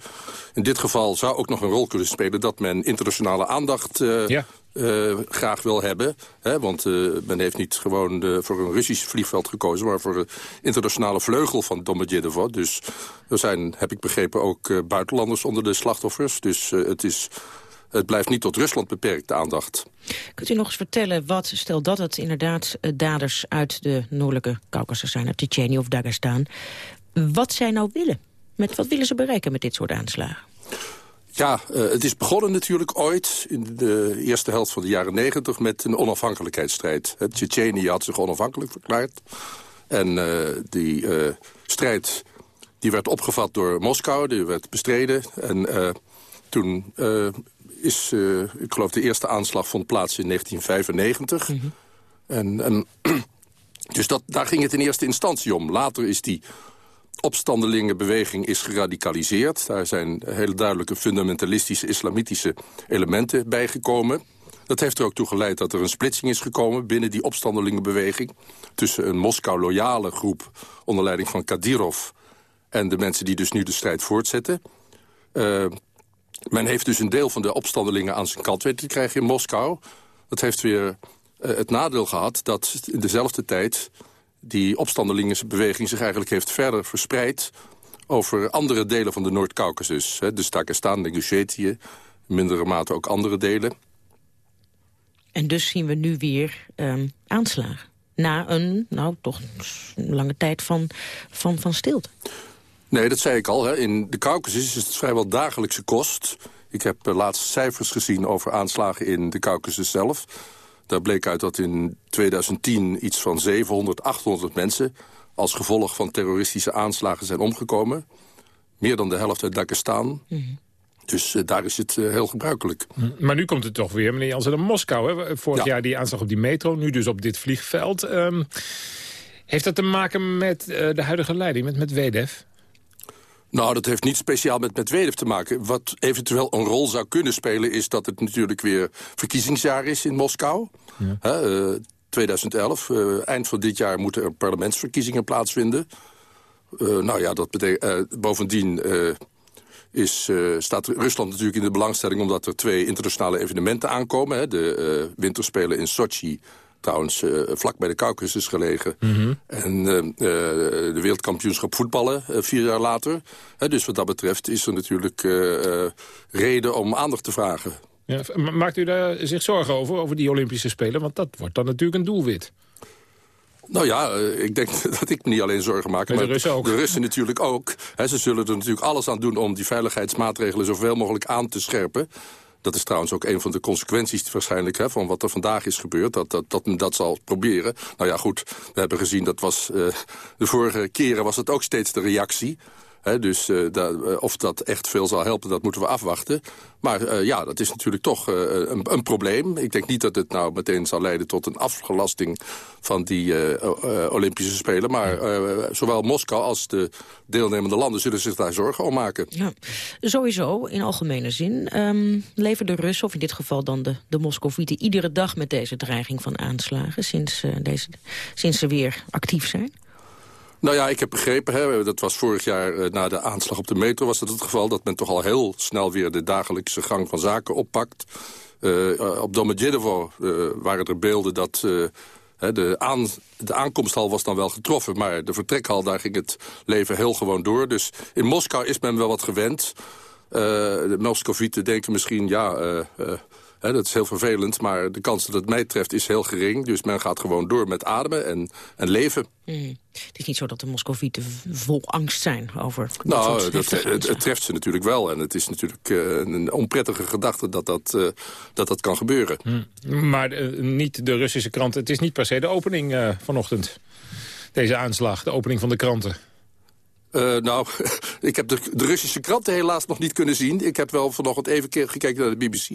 In dit geval zou ook nog een rol kunnen spelen... dat men internationale aandacht uh, ja. uh, graag wil hebben. Hè, want uh, men heeft niet gewoon voor een Russisch vliegveld gekozen... maar voor de internationale vleugel van Domodedovo. Dus er zijn, heb ik begrepen, ook buitenlanders onder de slachtoffers. Dus het is... Het blijft niet tot Rusland beperkt, de aandacht. Kunt u nog eens vertellen wat, stel dat het inderdaad daders uit de noordelijke Caucasus zijn, uit Tsjetsjenië of Dagestan, wat zij nou willen? Met, wat willen ze bereiken met dit soort aanslagen? Ja, uh, het is begonnen natuurlijk ooit in de eerste helft van de jaren negentig met een onafhankelijkheidsstrijd. Tsjetsjenië had zich onafhankelijk verklaard. En uh, die uh, strijd die werd opgevat door Moskou, die werd bestreden. En toen is, uh, ik geloof, de eerste aanslag vond plaats in 1995. Mm -hmm. En, en dus dat, daar ging het in eerste instantie om. Later is die opstandelingenbeweging is geradicaliseerd. Daar zijn hele duidelijke fundamentalistische islamitische elementen bijgekomen. Dat heeft er ook toe geleid dat er een splitsing is gekomen... binnen die opstandelingenbeweging. Tussen een Moskou-loyale groep onder leiding van Kadyrov... en de mensen die dus nu de strijd voortzetten. Uh, men heeft dus een deel van de opstandelingen aan zijn kant weten te krijgen in Moskou. Dat heeft weer uh, het nadeel gehad dat in dezelfde tijd... die opstandelingenbeweging zich eigenlijk heeft verder verspreid... over andere delen van de Noord-Caucasus. Dus Dagestan, Ingushetie, in mindere mate ook andere delen. En dus zien we nu weer um, aanslagen. Na een, nou toch lange tijd van, van, van stilte. Nee, dat zei ik al. Hè. In de Caucasus is het vrijwel dagelijkse kost. Ik heb uh, laatst cijfers gezien over aanslagen in de Caucasus zelf. Daar bleek uit dat in 2010 iets van 700, 800 mensen... als gevolg van terroristische aanslagen zijn omgekomen. Meer dan de helft uit Dagestan. Mm Dus uh, daar is het uh, heel gebruikelijk. Maar nu komt het toch weer, meneer Jansen, naar Moskou. Hè? Vorig ja. jaar die aanslag op die metro, nu dus op dit vliegveld. Um, heeft dat te maken met uh, de huidige leiding, met Medvedev? Nou, dat heeft niet speciaal met Medvedev te maken. Wat eventueel een rol zou kunnen spelen... is dat het natuurlijk weer verkiezingsjaar is in Moskou. Ja. Uh, 2011, uh, eind van dit jaar moeten er parlementsverkiezingen plaatsvinden. Uh, nou ja, dat betekent... bovendien is, staat Rusland natuurlijk in de belangstelling... omdat er twee internationale evenementen aankomen. Hè, de winterspelen in Sochi trouwens uh, vlak bij de Caucasus gelegen. Mm -hmm. En uh, de wereldkampioenschap voetballen vier jaar later. dus wat dat betreft is er natuurlijk reden om aandacht te vragen. Ja, maakt u daar zich zorgen over, over die Olympische Spelen? Want dat wordt dan natuurlijk een doelwit. Nou ja, ik denk dat ik me niet alleen zorgen maak, maar de Russen, ook. de Russen natuurlijk ook. He, ze zullen er natuurlijk alles aan doen om die veiligheidsmaatregelen zoveel mogelijk aan te scherpen. Dat is trouwens ook een van de consequenties waarschijnlijk hè, van wat er vandaag is gebeurd. Dat, dat, dat men dat zal proberen. Nou ja, goed, we hebben gezien dat was... Uh, de vorige keren was het ook steeds de reactie. He, dus uh, da, uh, of dat echt veel zal helpen, dat moeten we afwachten. Maar uh, ja, dat is natuurlijk toch een, een, probleem. Ik denk niet dat het nou meteen zal leiden tot een afgelasting van die Olympische Spelen. Maar zowel Moskou als de deelnemende landen zullen zich daar zorgen om maken. Ja, sowieso, in algemene zin. Um, leven de Russen, of in dit geval dan de, de Moscovieten... iedere dag met deze dreiging van aanslagen sinds, deze, sinds ze weer actief zijn? Nou ja, ik heb begrepen, hè, dat was vorig jaar uh, na de aanslag op de metro... was dat het geval dat men toch al heel snel weer de dagelijkse gang van zaken oppakt. Uh, op Domodedovo uh, waren er beelden dat... de, aan, de aankomsthal was dan wel getroffen, maar de vertrekhal, daar ging het leven heel gewoon door. Dus in Moskou is men wel wat gewend. de Moscovieten denken misschien, ja, He, dat is heel vervelend, maar de kans dat het mij treft is heel gering. Dus men gaat gewoon door met ademen en, en leven. Mm. Het is niet zo dat de Moscovieten vol angst zijn over... Nou, dat, het, het, treft ze natuurlijk wel. En het is natuurlijk uh, een onprettige gedachte dat dat, uh, dat, dat kan gebeuren. Mm. Maar uh, niet de Russische kranten. Het is niet per se de opening vanochtend. Deze aanslag, de opening van de kranten. Uh, nou, ik heb de, Russische kranten helaas nog niet kunnen zien. Ik heb wel vanochtend even gekeken naar de BBC.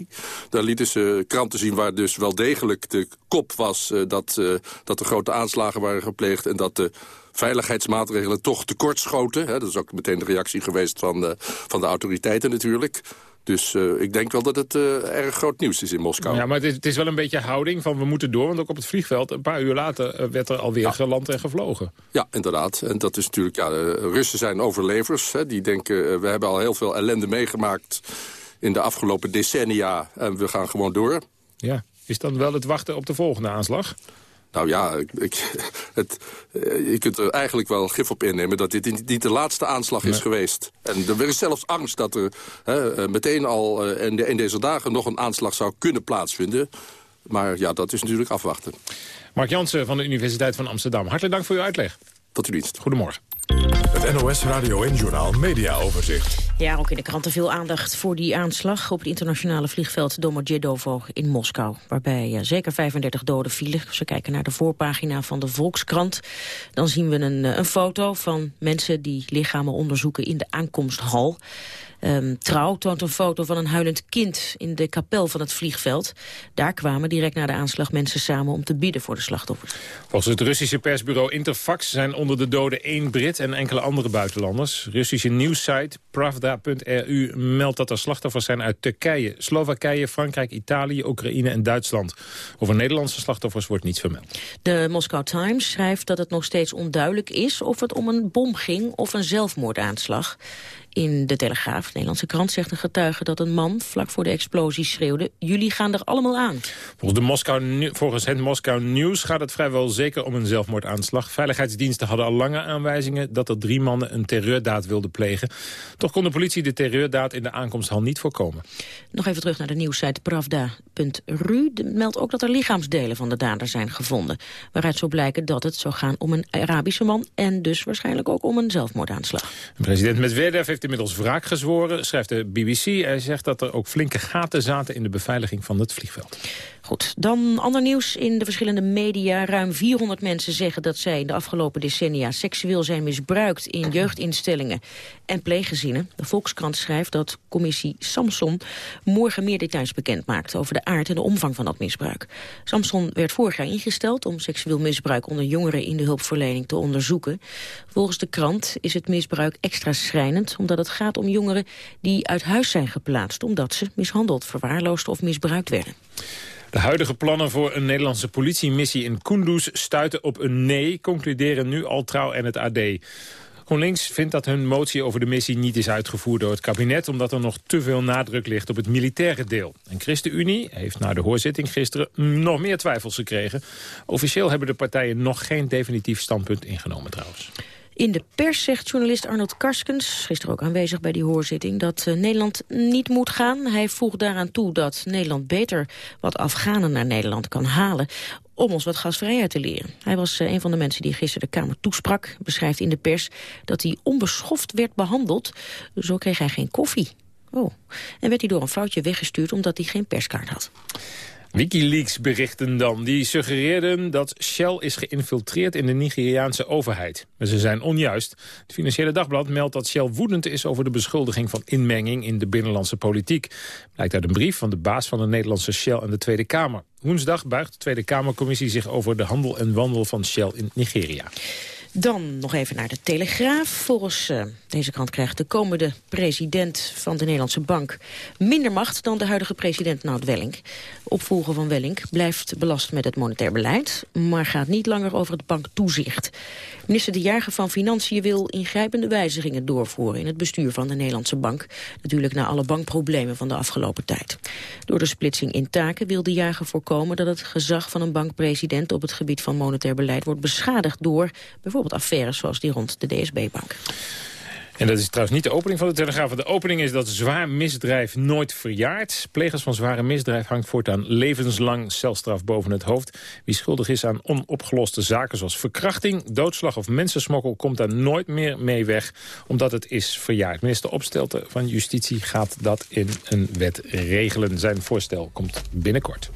Daar lieten ze kranten zien waar dus wel degelijk de kop was... Uh, dat, uh, dat er grote aanslagen waren gepleegd... en dat de veiligheidsmaatregelen toch tekortschoten. Hè. Dat is ook meteen de reactie geweest van van de autoriteiten natuurlijk. Dus uh, ik denk wel dat het uh, erg groot nieuws is in Moskou. Ja, maar het is, het is, wel een beetje houding van we moeten door. Want ook op het vliegveld, een paar uur later, uh, werd er alweer ja. geland en gevlogen. Ja, inderdaad. En dat is natuurlijk, ja, de Russen zijn overlevers. Hè, die denken, we hebben al heel veel ellende meegemaakt in de afgelopen decennia. En we gaan gewoon door. Ja, is dan wel het wachten op de volgende aanslag? Nou ja, ik, het, je kunt er eigenlijk wel gif op innemen... dat dit niet de laatste aanslag is nee. geweest. En er is zelfs angst dat er hè, meteen al in, de, in deze dagen... nog een aanslag zou kunnen plaatsvinden. Maar ja, dat is natuurlijk afwachten. Mark Jansen van de Universiteit van Amsterdam. Hartelijk dank voor uw uitleg. Tot uw dienst. Goedemorgen. Het NOS Radio en Journal Media Overzicht. Ja, ook in de kranten veel aandacht voor die aanslag op het internationale vliegveld Domodedovo in Moskou. Waarbij uh, zeker 35 doden vielen. Als we kijken naar de voorpagina van de Volkskrant, dan zien we een, een foto van mensen die lichamen onderzoeken in de aankomsthal. Um, Trouw toont een foto van een huilend kind in de kapel van het vliegveld. Daar kwamen direct na de aanslag mensen samen om te bidden voor de slachtoffers. Volgens het Russische persbureau Interfax zijn onder de doden één Brit en enkele andere buitenlanders. Russische nieuwssite Pravda Pravda.ru meldt dat er slachtoffers zijn uit Turkije, Slowakije, Frankrijk, Italië, Oekraïne en Duitsland. Over Nederlandse slachtoffers wordt niets vermeld. De Moscow Times schrijft dat het nog steeds onduidelijk is of het om een bom ging of een zelfmoordaanslag. In de Telegraaf, de Nederlandse krant, zegt een getuige dat een man vlak voor de explosie schreeuwde... jullie gaan er allemaal aan. Volgens, de Moskou, volgens het Moskou News gaat het vrijwel zeker om een zelfmoordaanslag. Veiligheidsdiensten hadden al lange aanwijzingen dat er drie mannen een terreurdaad wilden plegen. Toch kon de politie de terreurdaad in de aankomsthal niet voorkomen. Nog even terug naar de nieuwssite Pravda.ru. meldt ook dat er lichaamsdelen van de dader zijn gevonden. Waaruit zou blijken dat het zou gaan om een Arabische man... en dus waarschijnlijk ook om een zelfmoordaanslag. President Medvedev heeft inmiddels wraak gezworen, schrijft de BBC. Hij zegt dat er ook flinke gaten zaten in de beveiliging van het vliegveld. Goed, dan ander nieuws in de verschillende media. Ruim 400 mensen zeggen dat zij in de afgelopen decennia seksueel zijn misbruikt in jeugdinstellingen en pleeggezinnen. De Volkskrant schrijft dat commissie Samson morgen meer details bekend maakt over de aard en de omvang van dat misbruik. Samson werd vorig jaar ingesteld om seksueel misbruik onder jongeren in de hulpverlening te onderzoeken. Volgens de krant is het misbruik extra schrijnend omdat het gaat om jongeren die uit huis zijn geplaatst omdat ze mishandeld, verwaarloosd of misbruikt werden. De huidige plannen voor een Nederlandse politiemissie in Kunduz stuiten op een nee, concluderen nu al trouw en het AD. GroenLinks vindt dat hun motie over de missie niet is uitgevoerd door het kabinet... omdat er nog te veel nadruk ligt op het militaire deel. En ChristenUnie heeft na de hoorzitting gisteren nog meer twijfels gekregen. Officieel hebben de partijen nog geen definitief standpunt ingenomen trouwens. In de pers zegt journalist Arnold Karskens, gisteren ook aanwezig bij die hoorzitting, dat uh, Nederland niet moet gaan. Hij voegt daaraan toe dat Nederland beter wat Afghanen naar Nederland kan halen om ons wat gastvrijheid te leren. Hij was uh, een van de mensen die gisteren de Kamer toesprak. Beschrijft in de pers dat hij onbeschoft werd behandeld. Zo kreeg hij geen koffie. Oh. En werd hij door een foutje weggestuurd omdat hij geen perskaart had. Wikileaks berichten dan. Die suggereerden dat Shell is geïnfiltreerd in de Nigeriaanse overheid. Maar ze zijn onjuist. Het Financiële Dagblad meldt dat Shell woedend is over de beschuldiging van inmenging in de binnenlandse politiek. Blijkt uit een brief van de baas van de Nederlandse Shell en de Tweede Kamer. Woensdag buigt de Tweede Kamercommissie zich over de handel en wandel van Shell in Nigeria. Dan nog even naar de Telegraaf. Volgens uh, deze krant krijgt de komende president van de Nederlandse Bank... minder macht dan de huidige president Nout Welling. Opvolger van Welling blijft belast met het monetair beleid... maar gaat niet langer over het banktoezicht. Minister De Jager van Financiën wil ingrijpende wijzigingen doorvoeren... in het bestuur van de Nederlandse Bank. Natuurlijk na alle bankproblemen van de afgelopen tijd. Door de splitsing in taken wil De Jager voorkomen... dat het gezag van een bankpresident op het gebied van monetair beleid... wordt beschadigd door bijvoorbeeld affaires zoals die rond de DSB-bank. En dat is trouwens niet de opening van de Telegraaf. De opening is dat zwaar misdrijf nooit verjaart. Plegers van zware misdrijf hangt voortaan levenslang celstraf boven het hoofd. Wie schuldig is aan onopgeloste zaken zoals verkrachting, doodslag of mensensmokkel... komt daar nooit meer mee weg, omdat het is verjaard. Minister Opstelten van Justitie gaat dat in een wet regelen. Zijn voorstel komt binnenkort.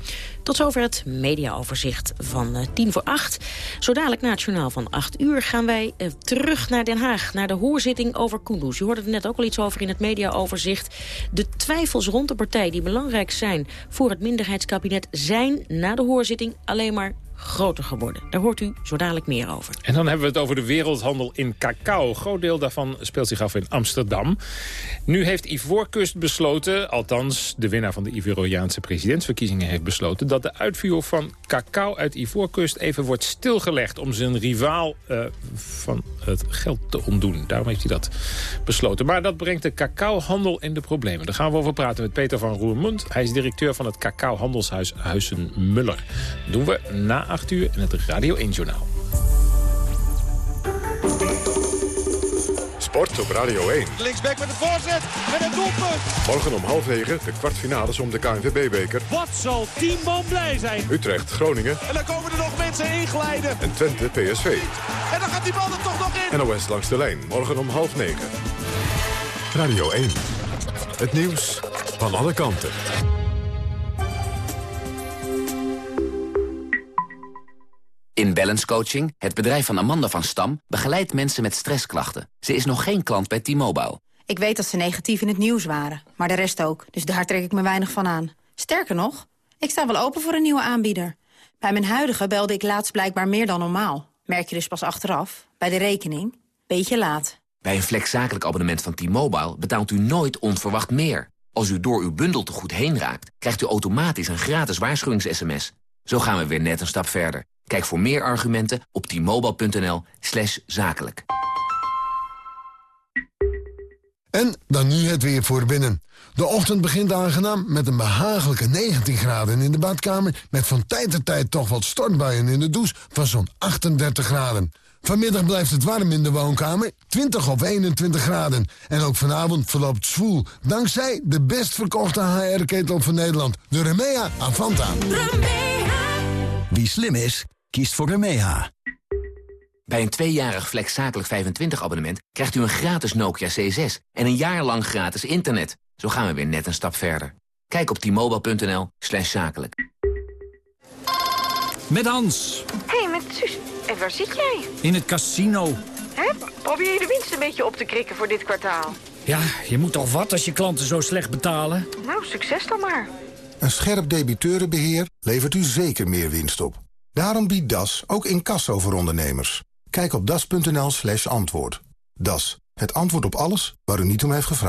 Tot zover het mediaoverzicht van uh, tien voor acht. Zo dadelijk na het journaal van acht uur gaan wij uh, terug naar Den Haag... naar de hoorzitting over Kunduz. Je hoorde er net ook al iets over in het mediaoverzicht. De twijfels rond de partij die belangrijk zijn voor het minderheidskabinet... zijn na de hoorzitting alleen maar groter geworden. Daar hoort u zo dadelijk meer over. En dan hebben we het over de wereldhandel in cacao. Een groot deel daarvan speelt zich af in Amsterdam. Nu heeft Ivoorkust besloten, althans de winnaar van de Ivoriaanse presidentsverkiezingen heeft besloten... dat de uitvoer van cacao uit Ivoorkust even wordt stilgelegd... om zijn rivaal uh, van het geld te ontdoen. Daarom heeft hij dat besloten. Maar dat brengt de cacaohandel in de problemen. Daar gaan we over praten met Peter van Roermond. Hij is directeur van het cacaohandelshuis Huizen Muller. Dat doen we na 8 uur in het Radio 1 Journaal. Sport op Radio 1. Linksback met de voorzet en het doelpunt. Morgen om half negen de kwartfinales om de KNVB-beker. Wat zal Teamman blij zijn. Utrecht, Groningen. En dan komen er nog mensen inglijden. En Twente, PSV. En dan gaat die bal er toch nog in. NOS langs de lijn, morgen om half negen. Radio 1. Het nieuws van alle kanten. In Balance Coaching, het bedrijf van Amanda van Stam... begeleidt mensen met stressklachten. Ze is nog geen klant bij T-Mobile. Ik weet dat ze negatief in het nieuws waren, maar de rest ook. Dus daar trek ik me weinig van aan. Sterker nog, ik sta wel open voor een nieuwe aanbieder. Bij mijn huidige belde ik laatst blijkbaar meer dan normaal. Merk je dus pas achteraf, bij de rekening. Beetje laat. Bij een flexzakelijk abonnement van T-Mobile betaalt u nooit onverwacht meer. Als u door uw bundeltegoed heen raakt, krijgt u automatisch een gratis waarschuwings-sms. Zo gaan we weer net een stap verder. Kijk voor meer argumenten op t-mobile.nl slash zakelijk. En dan nu het weer voor binnen. De ochtend begint aangenaam met een behagelijke 19 graden in de badkamer... met van tijd tot tijd toch wat stortbuien in de douche van zo'n 38 graden. Vanmiddag blijft het warm in de woonkamer, 20 of 21 graden. En ook vanavond verloopt zwoel, dankzij de best verkochte HR-ketel van Nederland... de Remea Avanta. Wie slim is, kiest voor Remea. Bij een tweejarig Flex Zakelijk 25 abonnement krijgt u een gratis Nokia C6 en een jaar lang gratis internet. Zo gaan we weer net een stap verder. Kijk op t-mobile.nl slash zakelijk. Met Hans. hey, met Suus. En waar zit jij? In het casino. Hè? Probeer je de winst een beetje op te krikken voor dit kwartaal? Ja, je moet toch wat als je klanten zo slecht betalen? Nou, succes dan maar. Een scherp debiteurenbeheer levert u zeker meer winst op. Daarom biedt DAS ook incasso voor ondernemers. Kijk op das.nl slash antwoord. DAS, het antwoord op alles waar u niet om heeft gevraagd.